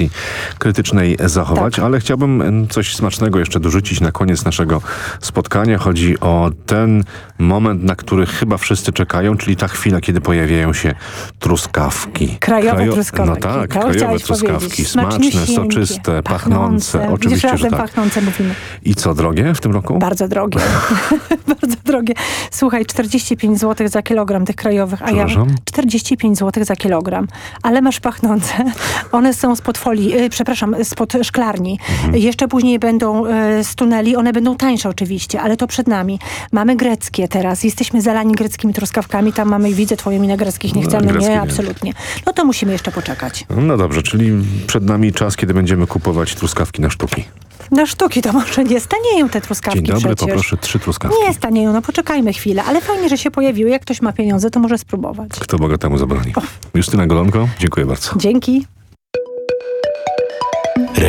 Speaker 11: krytycznej zachować. Ale chciałbym coś smacznego jeszcze dorzucić na koniec naszego spotkania. Chodzi o ten moment, na który chyba wszyscy czekają, czyli ta chwila, kiedy pojawiają się truskawki.
Speaker 38: Krajowe
Speaker 11: Krajo-
Speaker 38: truskawki.
Speaker 11: No tak,
Speaker 38: To
Speaker 11: krajowe truskawki. Smaczne, soczyste, pachnące.
Speaker 38: Widzisz,
Speaker 11: Oczywiście, że
Speaker 38: razem
Speaker 11: tak.
Speaker 38: pachnące mówimy.
Speaker 11: I co, drogie w tym roku?
Speaker 38: Bardzo drogie. Bardzo drogie. Słuchaj, 45 zł za kilogram tych krajowych, a ja
Speaker 11: Przepraszam?
Speaker 38: 45 zł za kilogram. Ale masz pachnące. One są spod folii, y, przepraszam, spod szklarni.
Speaker 11: Mhm.
Speaker 38: Jeszcze później będą y, z tuneli. One będą tańsze oczywiście, ale to przed nami. Mamy greckie teraz. Jesteśmy zalani greckimi truskawkami. Tam mamy, widzę twoje minę greckich. Nie
Speaker 11: No,
Speaker 38: chcemy, nie,
Speaker 11: nie.
Speaker 38: absolutnie. No to musimy jeszcze poczekać.
Speaker 11: No dobrze, czyli przed nami czas, kiedy będziemy kupować truskawki na sztuki.
Speaker 38: Na sztuki to może nie stanieją te truskawki
Speaker 11: Dzień dobry,
Speaker 38: przecież.
Speaker 11: poproszę trzy truskawki.
Speaker 38: Nie stanieją, no poczekajmy chwilę, ale fajnie, że się pojawiły. Jak ktoś ma pieniądze, to może spróbować.
Speaker 11: Kto Boga temu zabroni? Justyna Golonko, dziękuję bardzo.
Speaker 38: Dzięki.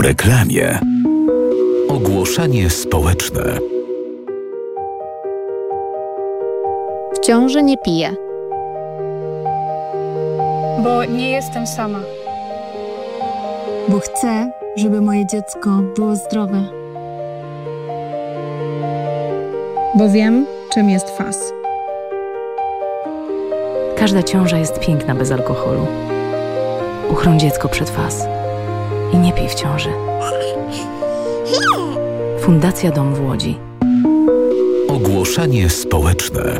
Speaker 1: Po reklamie. Ogłoszenie społeczne.
Speaker 42: W ciąży nie piję.
Speaker 43: Bo nie jestem sama.
Speaker 42: Bo chcę, żeby moje dziecko było zdrowe.
Speaker 43: Bo wiem, czym jest fas.
Speaker 44: Każda ciąża jest piękna bez alkoholu. Uchroń dziecko przed fas. I nie pij w ciąży. Fundacja Dom w Łodzi.
Speaker 1: Ogłoszenie społeczne.